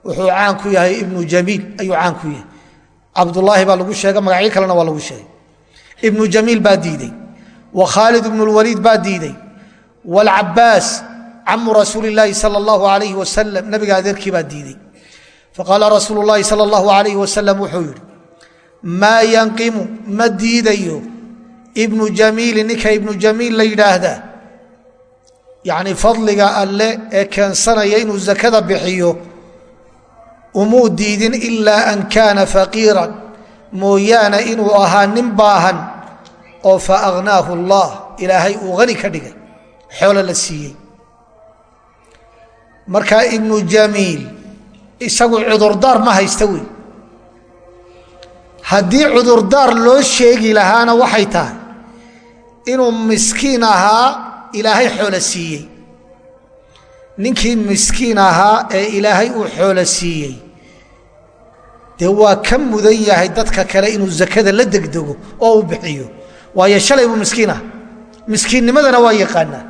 Wuxuu caan ku yahay ibnu jamiil ayuu caan ku yahay. Cabdulaahi baa lagu sheegay magacyo kalena waa lagu sheegay. Ibnu jamiil baa diiday. Wa khaalid ibnu lwaliid baa diiday. Wlcabaas camu rasuuli laahi sal allahu alayh wasalam nabiga adeerkii baa diiday. Faqaala rasuulu llaahi sal allahu alayh wasalam wuxuu yidhi maa yanqimu ma diidayo ibnu jamiili ninka ibnu jamiil la yidhaahdaa yacni fadliga alle ee keensanaya inuu zakada bixiyo umuu diidin ilaa an kaana faqiiran mooyaane inuu ahaa nin baahan oo fa aghnaahu allah ilaahay uu hani ka dhigay xoolo la siiyey. Marka ibnu jamiil isagu cudurdaar ma haysta wey haddii cudurdaar loo sheegi lahaana waxay tahay inuu miskiin ahaa ilaahay xoolo siiyey. Ninkii miskiin ahaa ee ilaahay uu xoolo siiyey. Dee waa ka mudan yahay dadka kale inuu zakada la degdego oo uu bixiyo. Waayo shalay buu miskiin ah. Miskiinnimadana waa yaqaanaa.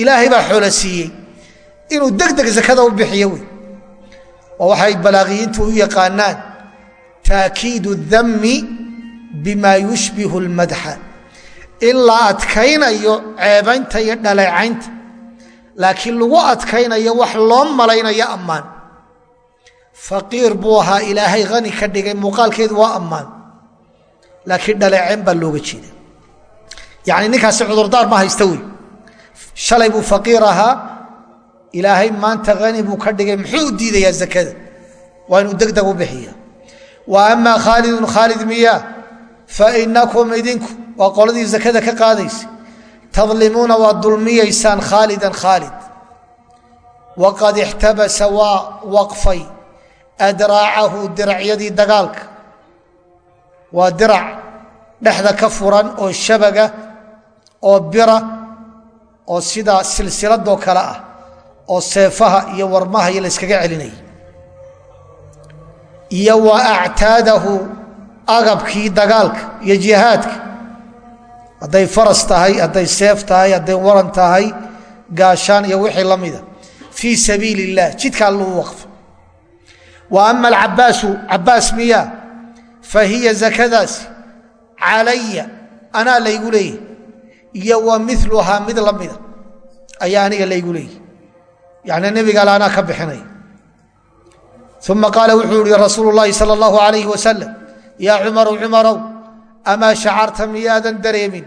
Ilaahay baa xoolo siiyey. Inuu deg deg zakada u bixiyo wey. Oo waxay balaaqiyiintu u yaqaanaan taakiidu dami bima yushbihu lmadxa in la adkaynayo ceebaynta iyo dhaleecaynta. Laakiin lagu adkaynayo wax loo malaynayo ammaan. Faqiir buu ahaa ilaahay hani ka dhigay muuqaalkeedu waa ammaan. Laakiin dhaleecayn baa looga jeeda yacni ninkaasi cudurdaar ma haysta wey. Shalay buu faqiir ahaa ilaahay maanta hani buu ka dhigay muxuu u diidayaa zakada? Waa inuu deg deg u bixiya wa amaa khaalidun khaalid miyaa fainakum idinku waa qoladii zakada ka qaadaysa. Tadlimuuna waa dulmiyaysaan khaalidan khaalid. Waqad ixtabasa waa waqfay. Adraacahu diracyadii dagaalka. Waa dirac dhexda ka furan oo shabaga oo bira oo sidaa silsiladoo kale ah oo seefaha iyo warmaha iyo layskaga celinayay iyo wa actaadahu agabkii dagaalka iyo jihaadka hadday faras tahay hadday seef tahay hadday waran tahay gaashaan iyo wixii la mida. Fii sabiili اllah jidkaa lagu waqfa wa ama alcabaasu cabaas miya fa hiya zakadaasi calaya anaa laygu leeyahy. Iyo wa miluhaa mid la mida. Ayaa aniga laygu leeyahy. Yani nebigaale anaa ka bixinaya uma qaala wuxuu ihi rasuulu llaahi sal allahu alayh wasalam yaa cumaru cumarow amaa shacarta miyaadan dareemin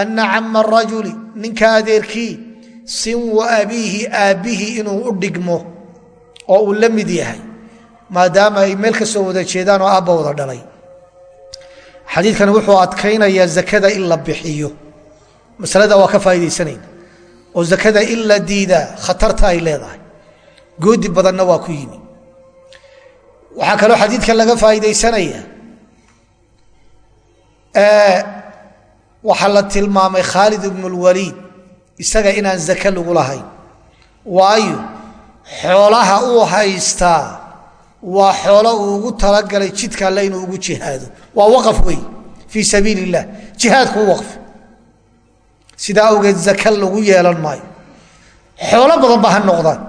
anna cama rajuli ninka adeerkii sinwa abiihi aabbihii inuu u dhigmo oo uu la mid yahay maadaama ay meel ka soo wada jeedaan oo aabba wada dhalay xadiidkani wuxuu adkaynayaa zakada in la bixiyo masalada waa ka faa'iidaysanayna oo zakada in la diidaa khatarta ay leedahay goodi badanna waa ku yimi waxaa kaloo xadiidkan laga faa'iidaysanaya waxaa la tilmaamay khaalid ibnu lwaliid isaga inaan zake lagu lahayn. Waayo xoolaha uu haystaa waa xoolo uu ugu talagalay jidka alle inuu ugu jihaado. Waa waqaf wey fii sabiil illah jihaadku u waqfi sidaa awgeed zake lagu yeelan maayo. Xoolo badan ba ha noqdaan.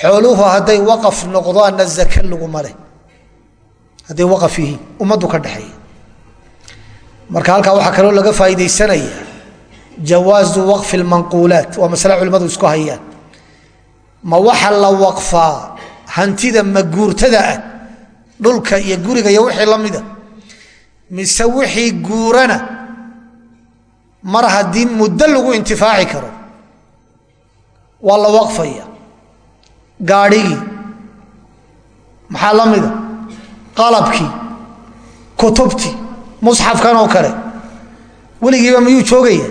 Xooluhu hadday waqaf noqdaanna zake laguma leh. Hadday waqaf yihiin ummaddu ka dhexeeya marka halkaa waxaa kaloo laga faa'iidaysanaya jawaazu waqfi lmanquulaat waa masale culimmadu isku hayaan. Ma waxa la waqfaa hantida maguurtada ah dhulka iyo guriga iyo wixii la mida mise wixii guurana mar haddii muddo lagu intifaaci karo waa la waqfaya. Gaadhigii maxaa la mida qalabkii kutubtii musxafkan oo kale. Weligiiba miyuu joogaya?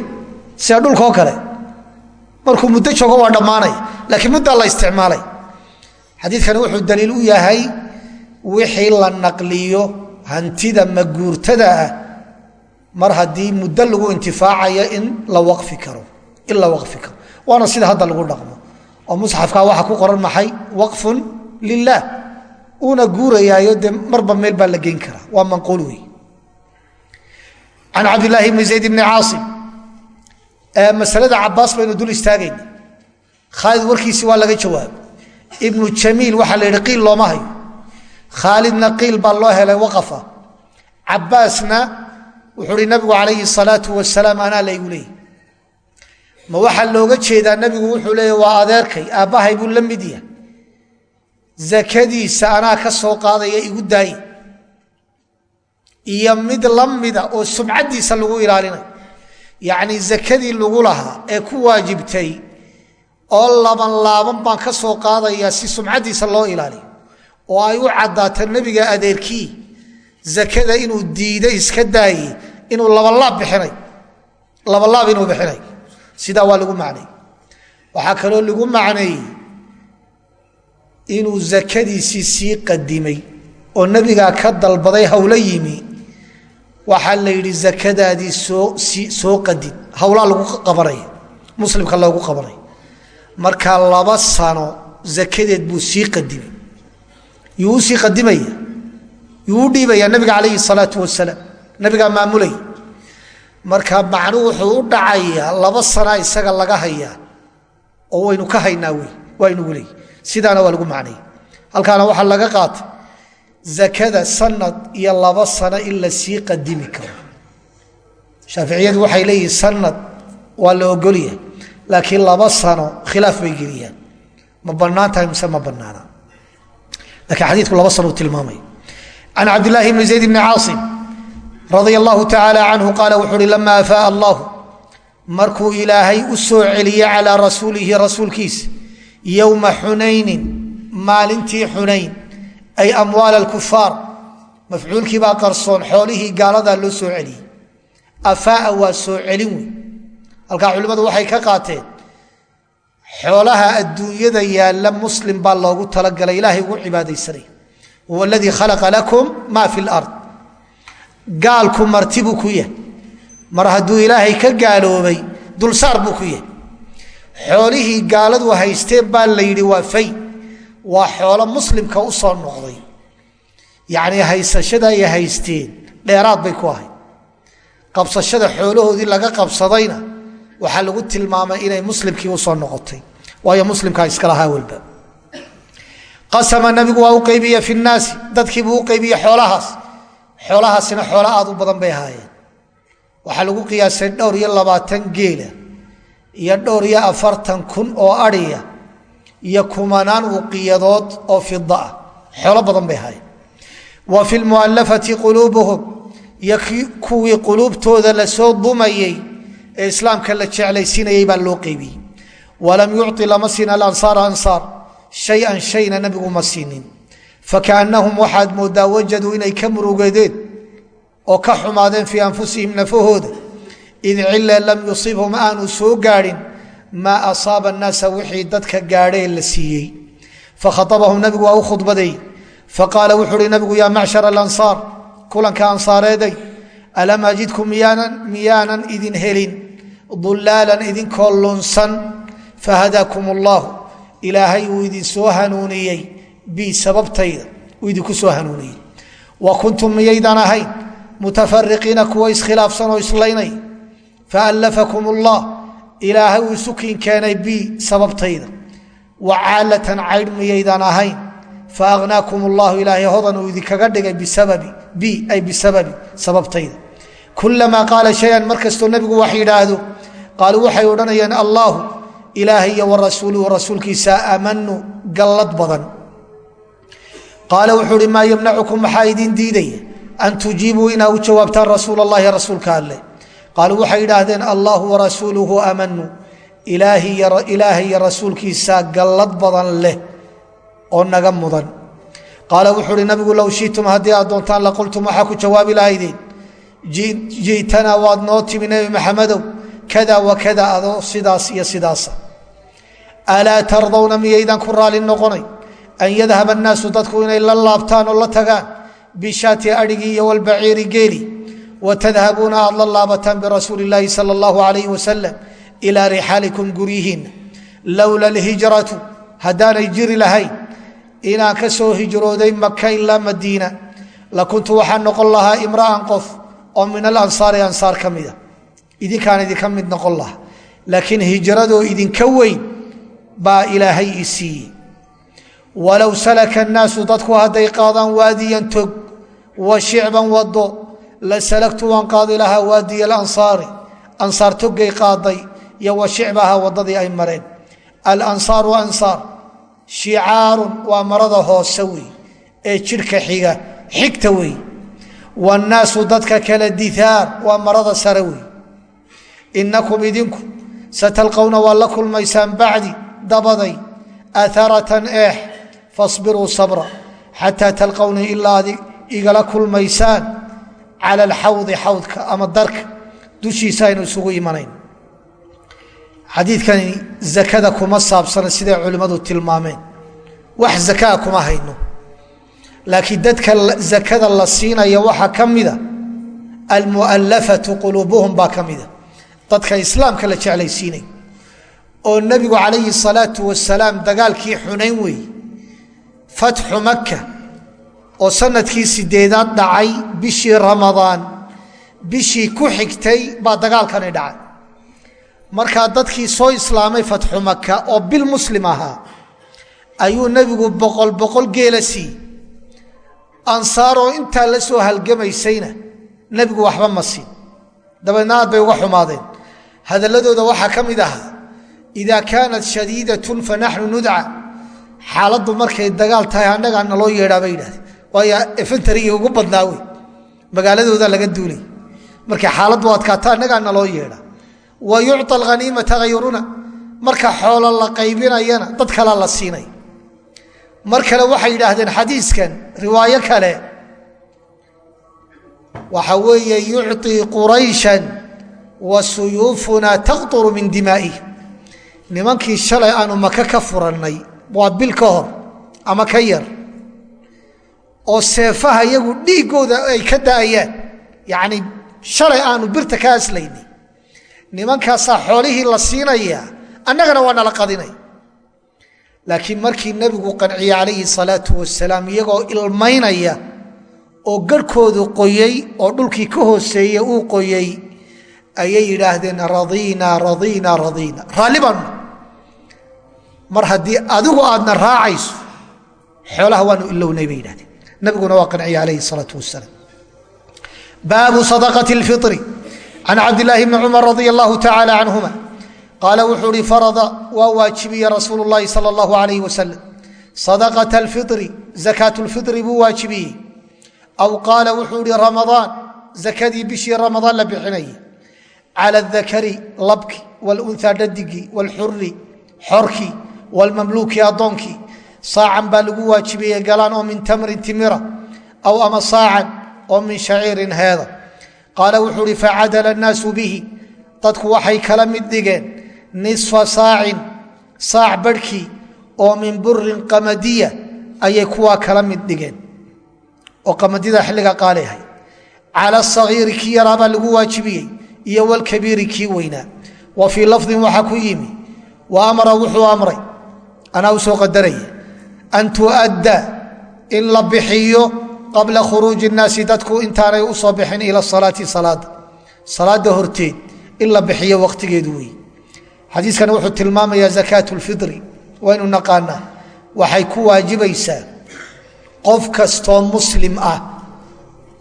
Sida dhulkaoo kale. Markuu muddo joogo waa dhammaanaya laakiin muddaa la isticmaalay. Xadiidkani wuxuu daliil u yahay wixii la naqliyo hantida maguurtada ah mar haddii muddo lagu intifaacayo in la waqfi karo in la waqfi karo. Waana sida hadda lagu dhaqmo. Oo musxafkaa waxaa ku qoran maxay? Waqfun lilah uuna guurayaayo dee marba meel baa la geyn karaa. Waa manquul wey can cabdilaahi bni zayd bni caasim masalada cabaas baynu dul istaagayna khaalid warkiisi waa laga jawaab ibnu jamiil waxaa la yidhi qiil looma hayo khaalidna qiil baa loo helay waqafa cabaasna wuxuu hi nabigu calayhi salaau wasalaam anaa laygu leeyay ma waxaa looga jeedaa nabigu wuxuu leeya waa adeerkay aabbahay buu la mid zakadiisa anaa ka soo igu daaye iyo mid la oo sumcaddiisa lagu ilaalinayo yacnii zakadii lagu lahaa ee ku waajibtay oo laban laaban baan ka soo qaadayaa si sumcaddiisa loo ilaaliyo. Oo ay u caddaato nebiga adeerkii zakada inuu diiday iska daaye inuu labalaab bixinay. Labalaab inuu bixinay. Sidaa waa lagu macneeyey waxaa kaloo lagu macneeyey inuu zakadiisii sii qadimay oo nebigaa ka dalbaday hawlo yimi waxaa la yidhi zakadaadii soo soo qadin hawlaa lagu qabanaya muslimka loogu qabanaya markaa laba sano zakadeed buu sii qadimay. Yuu sii qadimaya yuu u nabiga calayhi salaau wasalaam nabigaa maamulaya marka macnuu wuxuu u dhacayaa laba sanaa isaga laga hayaa. Oo waynu ka haynaa wey. Waa inugu sidaana waa lagu macnaya halkaana waxaa laga qaatay zakada sanad iyo laba sano in la sii qadimi karo. Shaaficiyadu waxay leeyihiin sanad waa la ogolyahay laakiin laba sano khilaaf bay geliyaan. Ma bannaan tahay mise ma bannaana? Lakiin xadiidku laba sano uu tilmaamaya can cabdillaahi bni zayd bni caasim radia allahu tacaala canhu qaala wuxuu uhi lama afaaa allahu markuu ilaahay u soo celiyey calaa rasuulihi rasuulkiisa yowma xunaynin maalintii xunayn ay amwaal alkufaar mafcuulkii baa qarsoon xoolihii gaaladaa loo soo celiyey. Afaaa waa soo celin wey halkaa culimmadu waxay ka qaateen xoolaha adduunyada yaalla muslim baa loogu talagalay ilaahay ugu cibaadaysanay. Huwa aladii khalaqa lakum maa fi lard gaalku marti buu ku yahay. Mar hadduu ilaahay ka gaaloobay dulsaar buu ku yahay. Xoolihii gaaladu haysteen baa la yidhi waa fay waa xoolo muslimka u soo noqday. Yacnii haysashada ay haysteen dheeraad bay ku ahayd. Qabsashada xoolahoodii laga qabsadayna waxaa lagu tilmaamay inay muslimkii u soo noqotay. Waayo muslimkaa iska lahaa walba. Qasama nabigu waa u qaybiye fi nnaasi dadkiibuu u qaybiye xoolahaas. Xoolahaasina xoolo aad u badan bay ahaayeen. Waxaa lagu qiyaasay dhowr iyo labaatan geela iyo dhowr iyo afartan kun oo adhiya iyo kumanaan uqiyadood oo fida ah. Xoolo badan bay ahaayeen wa fi lmualafati quluubuhum iyo kuwii quluubtooda la soo dumayey ee islaamka la jeclaysiinayay baa loo qeybiyey. Walam yuci lama siin alansaara ansaar shay-an shayna nabigu ma siinin. Fakaannahum waxaad moodaa wajaduu inay ka murugadeen oo ka xumaadeen fii anfusihim nafahooda id cille lam yusibhum aanu soo gaadhin maa asaaba annaasa wixii dadka gaadhee la siiyey. Fakhaabahum nabigu waa u khudbaday. Faqaala wuxuu uhi nabigu yaa macshar alansaar kulanka ansaareeday alam ajidkum miyaanan idin helin dulaalan idinkoo lunsan fahadaakum allaahu ilaahay uu idin soo hanuuniyey bi sababtayda uu idinku soo hanuuniyey. Wa kuntum miyaydaan ahayn mutafariqiina kuwa iskhilaafsan oo islaynay? Faallafakum allah ilaahay uu isu kiin keenay bi sababtayda. Wa caalatan caydh miyaydaan ahayn. Faakhnaakum allahu ilaahay hodan uu idinkaga dhigay bisababi bi ay bisababi sababtayda. Kulamaa qaala shayan mar kastoo nebigu wax yidhaahdo qaaluu waxay odhanayeen allaahu ilaahay iyo wa rasuulkiisa amanu gallad badan. Qaala wuxuu uhi maa yamnacukum maxaa idin diidaya an tujiibuu inaa u jawaabtaan rasuul allahi rasuulka alleh qaaluu waxay idhaahdeen allahu warasuuluhu amanu ilaahay iyo rasuulkiisa gallad badan leh oo naga mudan. Qaala wuxuu uhi nabigu low shitum haddii aad doontaan laqultum waxaa ku jawaabi lahaydeen ji'tanaa waad noo timi nebi maxamedow. Kada wa kada adoo sidaas iyo sidaasa. Alaa tardawna miyaydaan ku raali noqonay? An yadhaba annaasu dadku inay la laabtaan oo la tagaan. Bishaati adhigii iyo walbaciiri geeli wa tadhabuuna aad la laabataan birasuuli illaahi sala allahu calayhi wasalam ilaa rixaalikum guryihiinna lowla alhijratu haddaanay jiri lahayn inaan ka soo hijrooday maka ilaa madiina lakuntu waxaan noqon lahaa imra'an qof oo min alansaari ansaar ka mida idinkaan idinka mid noqon lahaa laakiin hijradoo idinka weyn baa ilaahay i siiyey walow salaka annaasu dadku hadday qaadaan waadiyan tog wa shicban wado la salagtu waan qaadi lahaa waadiya alansaari ansaar togay qaaday iyo wa waddadii ay mareen. Alansaaru ansaar shicaarun waa marada hoose wey ee jidhka xiga xigta wey. Wannaasu dadka kale dihaar waa marada sare wey. Inakum idinku satalqowna waa la kulmaysaan bacdi dabaday aharatan eex fasbiruu sabra. Xataa talqownii ilaa ad igala kulmaysaan cala alxawdi xawdka ama darka dushiisa aynu isugu imanayn xadiidkani zakada kuma saabsana siday culimmadu tilmaameen wax zakaa kuma hayno laakiin dadka zakada la siinaya waxaa ka mida almu'allafatu quluubuhum baa ka mida dadka islaamka la jeclaysiinay oo nebigu calayhi salaatu wasalaam dagaalkii xunayn weeye fatxu maka oo sannadkii sideedaad dhacay bishii ramadaan. Bishii ku xigtay baa dagaalkani dhacay. Markaa dadkii soo islaamay fatxu maka oo bil muslim ahaa ayuu nebigu boqol boqol geela siiyey ansaaroo intaa la soo halgamaysayna nebigu waxba ma siin. Dabeedna aad bay uga xumaadeen. Hadalladooda waxaa ka mid ahaa idaa kaanat shadiidatun fanaxnu nudca. Xaaladdu markay dagaal tahay annagaa naloo yeedhaa bay yidhahdeen waayo efentarigii ugu badnaa wey magaaladooda laga duulay. Markay xaaladdu adkaataa innagaana loo yeedha. Wa yucطa alhaniimata hayruna marka xoolo la qaybinayana dad kalaa la siinay. Mar kale waxay yidhaahdeen xadiiskan riwaayo kale. Waxa weeye yucطii qurayshan wa taqturu min dimaa'i nimankii shalay aanu maka ka furannay waa bil ka hor ama ka yar oo seefaha iyagu dhiiggooda ay ka da'ayaan yacni shalay aanu birta ka aslaynay. Nimankaasaa xoolihii la siinayaa annagana waa nala qadinay. Laakiin markii nebigu qanciye calayhi salaatu wasalaam iyagoo ilmaynaya oo garhkoodu qoyey oo dhulkii ka hooseeye uu qoyey ayay yidhaahdeen radiina radiina radiina. Raalli baanu. Mar haddii adigu aadna raacayso xoolaha waanu ilownay bay yidhahdeen nabiguna waa qanciye calayhi salaatu wasalaam baabu sadaqati اlfiri can cabdilaahi bni cumar radia allahu tacaala canhuma qaala wuxuu uhi farada waa waajibiye rasuulu llahi sala allahu alayh wasalam sadaqata alfiri zakaat lfiri buu waajibiyey aw qaala wuxuu ihi ramadaan zakadii bishii ramadaan la bixinayay cala adakari labki wاlunhaa dhadigii wاlxuri xorkii wاlmamluuki addoonkii saacan baa lagu waajibiyey galaan oo min tamrin timira aw ama saacan oo min shaciirin heeda. Qaala wuxuu uhi facadala annaasu bihi. Dadku waxay kala mid dhigeen nisfa saacin saac barhkii oo min burin qamadiya ayay kuwaa kala mid dhigeen. Oo qamadida xilliga qaalihay cala asagiiri kii yaraabaa lagu waajibiyey iyo walkabiiri kii weynaa. Wa fii lafdin waxaa ku yimi. Wa amara wuxuu amray. Anaa u qadaraya an tu'adda in la bixiyo qabla khuruuji innaasi dadku intaanay u soo bixin ila salaati salaada salaada horteed in la bixiyo wakhtigeedu wey xadiiskani wuxuu tilmaamayaa zakaat lfidri waynu naqaanaa waxay ku waajibaysaa qof kastoo muslim ah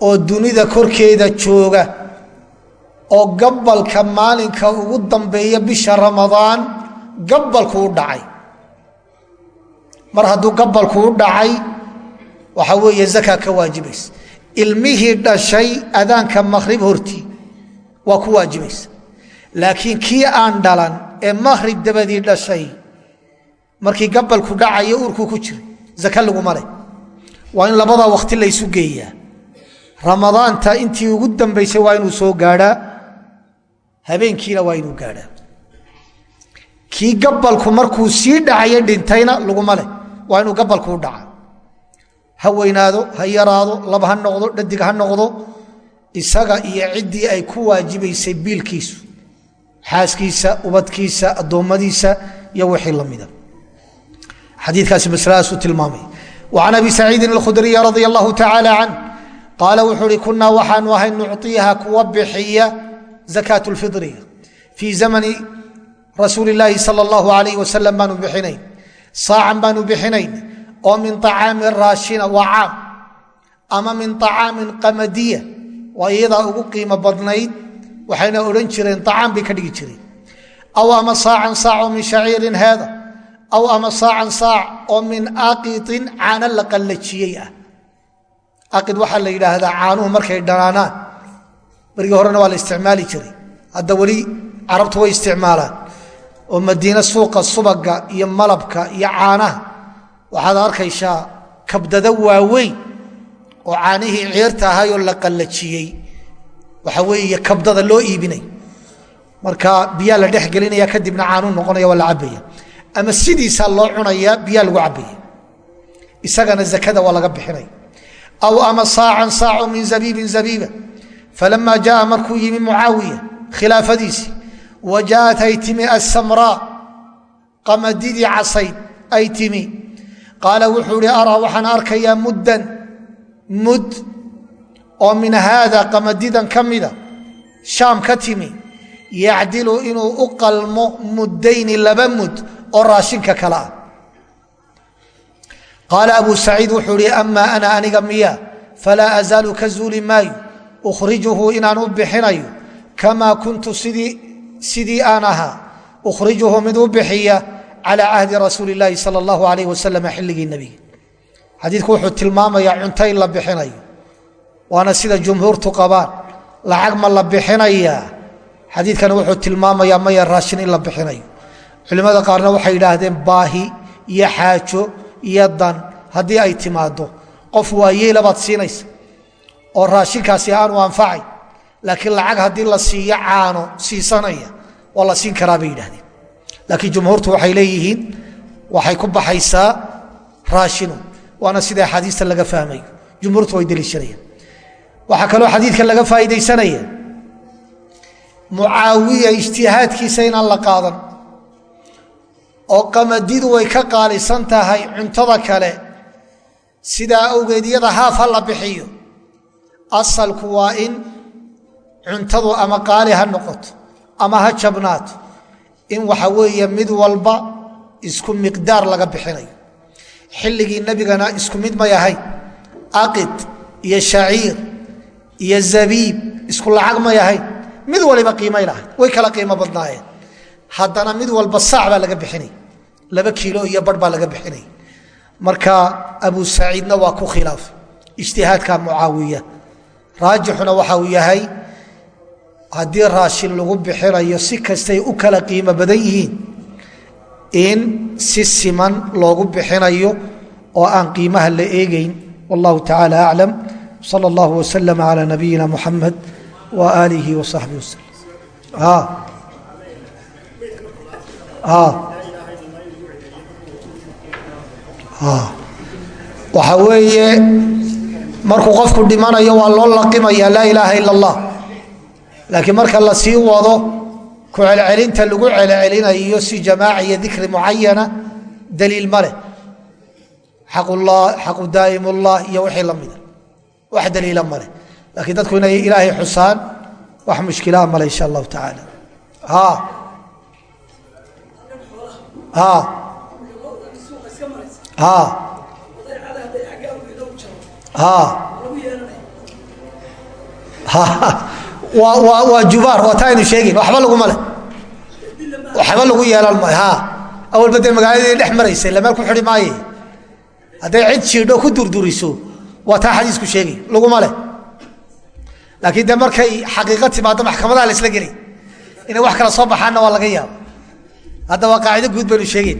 oo dunida korkeeda jooga oo gabalka maalinka ugu dambeeya bisha ramadaan gabalku u dhacay mar hadduu gabalku u dhacay waxaa weeye zakaa ka waajibaysa ilmihii dhashay adaanka makhrib hortii waa ku waajibaysa laakiin kii aan dhalan ee makhrib dabadii dhashay markii gabalku dhacayo urkuu ku jiray zaka laguma leh waa in labadaa wakhti laysu geeyaa. Ramadaanta intii ugu dambaysay waa inuu soo gaadhaa. Habeenkiina waa inuu gaadhaa. Kii gabalku markuu sii dhacayo dhintayna laguma leh waa inuu gabalku u dhaca ha weynaado ha yaraado lab ha noqdo dhadig ha noqdo isaga iyo ciddii ay ku waajibaysay biilkiisu. Xaaskiisa ubadkiisa addoommadiisa iyo wixii tilmaamay. Wa can abi saciidin alkhudriy radia allahu tacaala canh qaala wuxuu uhi kunaa waxaanu ahay nucطiiha kuwa bixiya zakaat lfidriga fii zamani rasuuli illaahi sal allahu alayh wasalam baanu bixinayn saacan baanu bixinayn oo min acaamin raashina waa caam ama min acaamin qamadiya waa iyadaa ugu qiimo badnayd waxayna odhan jireen acaan bay ka dhigi jireen. Aw ama saacan saac oo min shaciirin heeda aw ama saacan saac oo min aqiطin caano la qallajiyey ah. Aqid waxaa la yidhaahdaa caanuhu markay dhanaanaan berigii horena waa la isticmaali jiray. Hadda weli carabtu way isticmaalaan oo madiine suuqa subaga iyo malabka iyo caanaha. Waxaad arkaysaa kabdado waaweyn oo caanihii ceerta ahayoo la qallajiyey. Waxa weeye kabdada loo iibinay. Marka biyaa la dhex gelinaya kadibna caanuu noqonaya waa la cabaya ama sidiisaa loo cunaya biyaa lagu cabaya isagana zakada waa laga bixinaya aw ama saacan saaco min zabiibin zabiiba. Falama jaaa markuu yimi mucaawiya khilaafadiisii wa jaaءat ay timi asamraa qamadidii casayd ay timi qaala wuxuu ihi araa waxaan arkayaa muddan mud oo min haada qamadidan ka mida shaam ka timi yacdilu inuu u qalmo muddayni laba mud oo raashinka kale ah qaala abu saciid wuxuu ihi amaa ana aniga miya ka zuuli maayo ukhrijuhu inaan u bixinayo kamaa kuntu aan ahaa ukhrijuhu mid u bixiya calaa cahdi rasuuli illaahi sala allahu alayh wasalam xilligii nebiga. Xadiidku wuxuu tilmaamayaa cunto in la bixinayo waana sida jumhuurtu qabaan lacag ma la bixinayaa xadiidkana wuxuu tilmaamayaa maya raashin in la bixinayo. Culimmada qaarna waxay yidhaahdeen baahi iyo xaajo iyo dan haddii ay timaado qof waayeela baad siinaysa oo raashinkaasi aanu anfacay laakiin lacag haddii la siiyo caano siisanaya waa la siin karaa bay yidhahdeen. Laakiin jumhuurtu waxay leeyihiin waxay ku baxaysaa raashinu waana sida axaadiista laga fahmayo jumhuurtu way deliishanayaan. Waxaa kaloo xadiidka laga faa'iidaysanaya mucaawiya ijtihaadkiisa inaan la qaadan. Oo qamadidu way ka qaalisan tahay cuntada kale. Sidaa awgeed iyada haaf ha la bixiyo. Asalku waa in cuntadu ama qaali ha noqoto ama ha jabnaato in waxa weeye mid walba isku miqdaar laga bixinayo. Xilligii nebigana isku mid may ahayn. Aqid iyo shaciir iyo zabiib isku lacag may ahayn. Mid waliba qiimay lahayd way kala qiimo badnaayeen. Haddana mid walba saac baa laga bixinay. Laba kiilo iyo bar baa laga bixinay. Marka abu saciidna waa ku khilaafay ijtihaadka mucaawiya. Raajixuna waxa uu yahay haddii raashin lagu bixinayo si kastay u kala qiimo badan yihiin in si siman loogu bixinayo oo aan qiimaha la eegeyn wallahu tacaala aclam sal اllah wslm عlى nabiyina muxamed wa aalihi wa saxbihi waslm waxa weeye markuu qofku dhimanayo waa loo laqimaya laa ilaaha ila اllah laakiin marka la sii wado ku celcelinta lagu celcelinayo si jamaaca iyo dikri mucayana daliil ma leh. Xaqu daa'im ullah iyo wixii la mida wax daliila male laakiin dadku inay ilaahay xusaan wax mushkilaa male insha allahu tacaala waa jubaar waa taa aynu sheegin waxba laguma le waxba lagu yeelan maayo ha. Awalba dee magaaladii dhex maraysa lameel ku xidhi maaye. Hadday cid jiidho ku durduriso waa taa xadiisku sheegay laguma leh laakiin dee markay xaqiiqa timaado maxkamadaha la isla geli inay wax kala soo baxaanna waa laga yaaba hadda waa qaacido guud baynu sheegeyn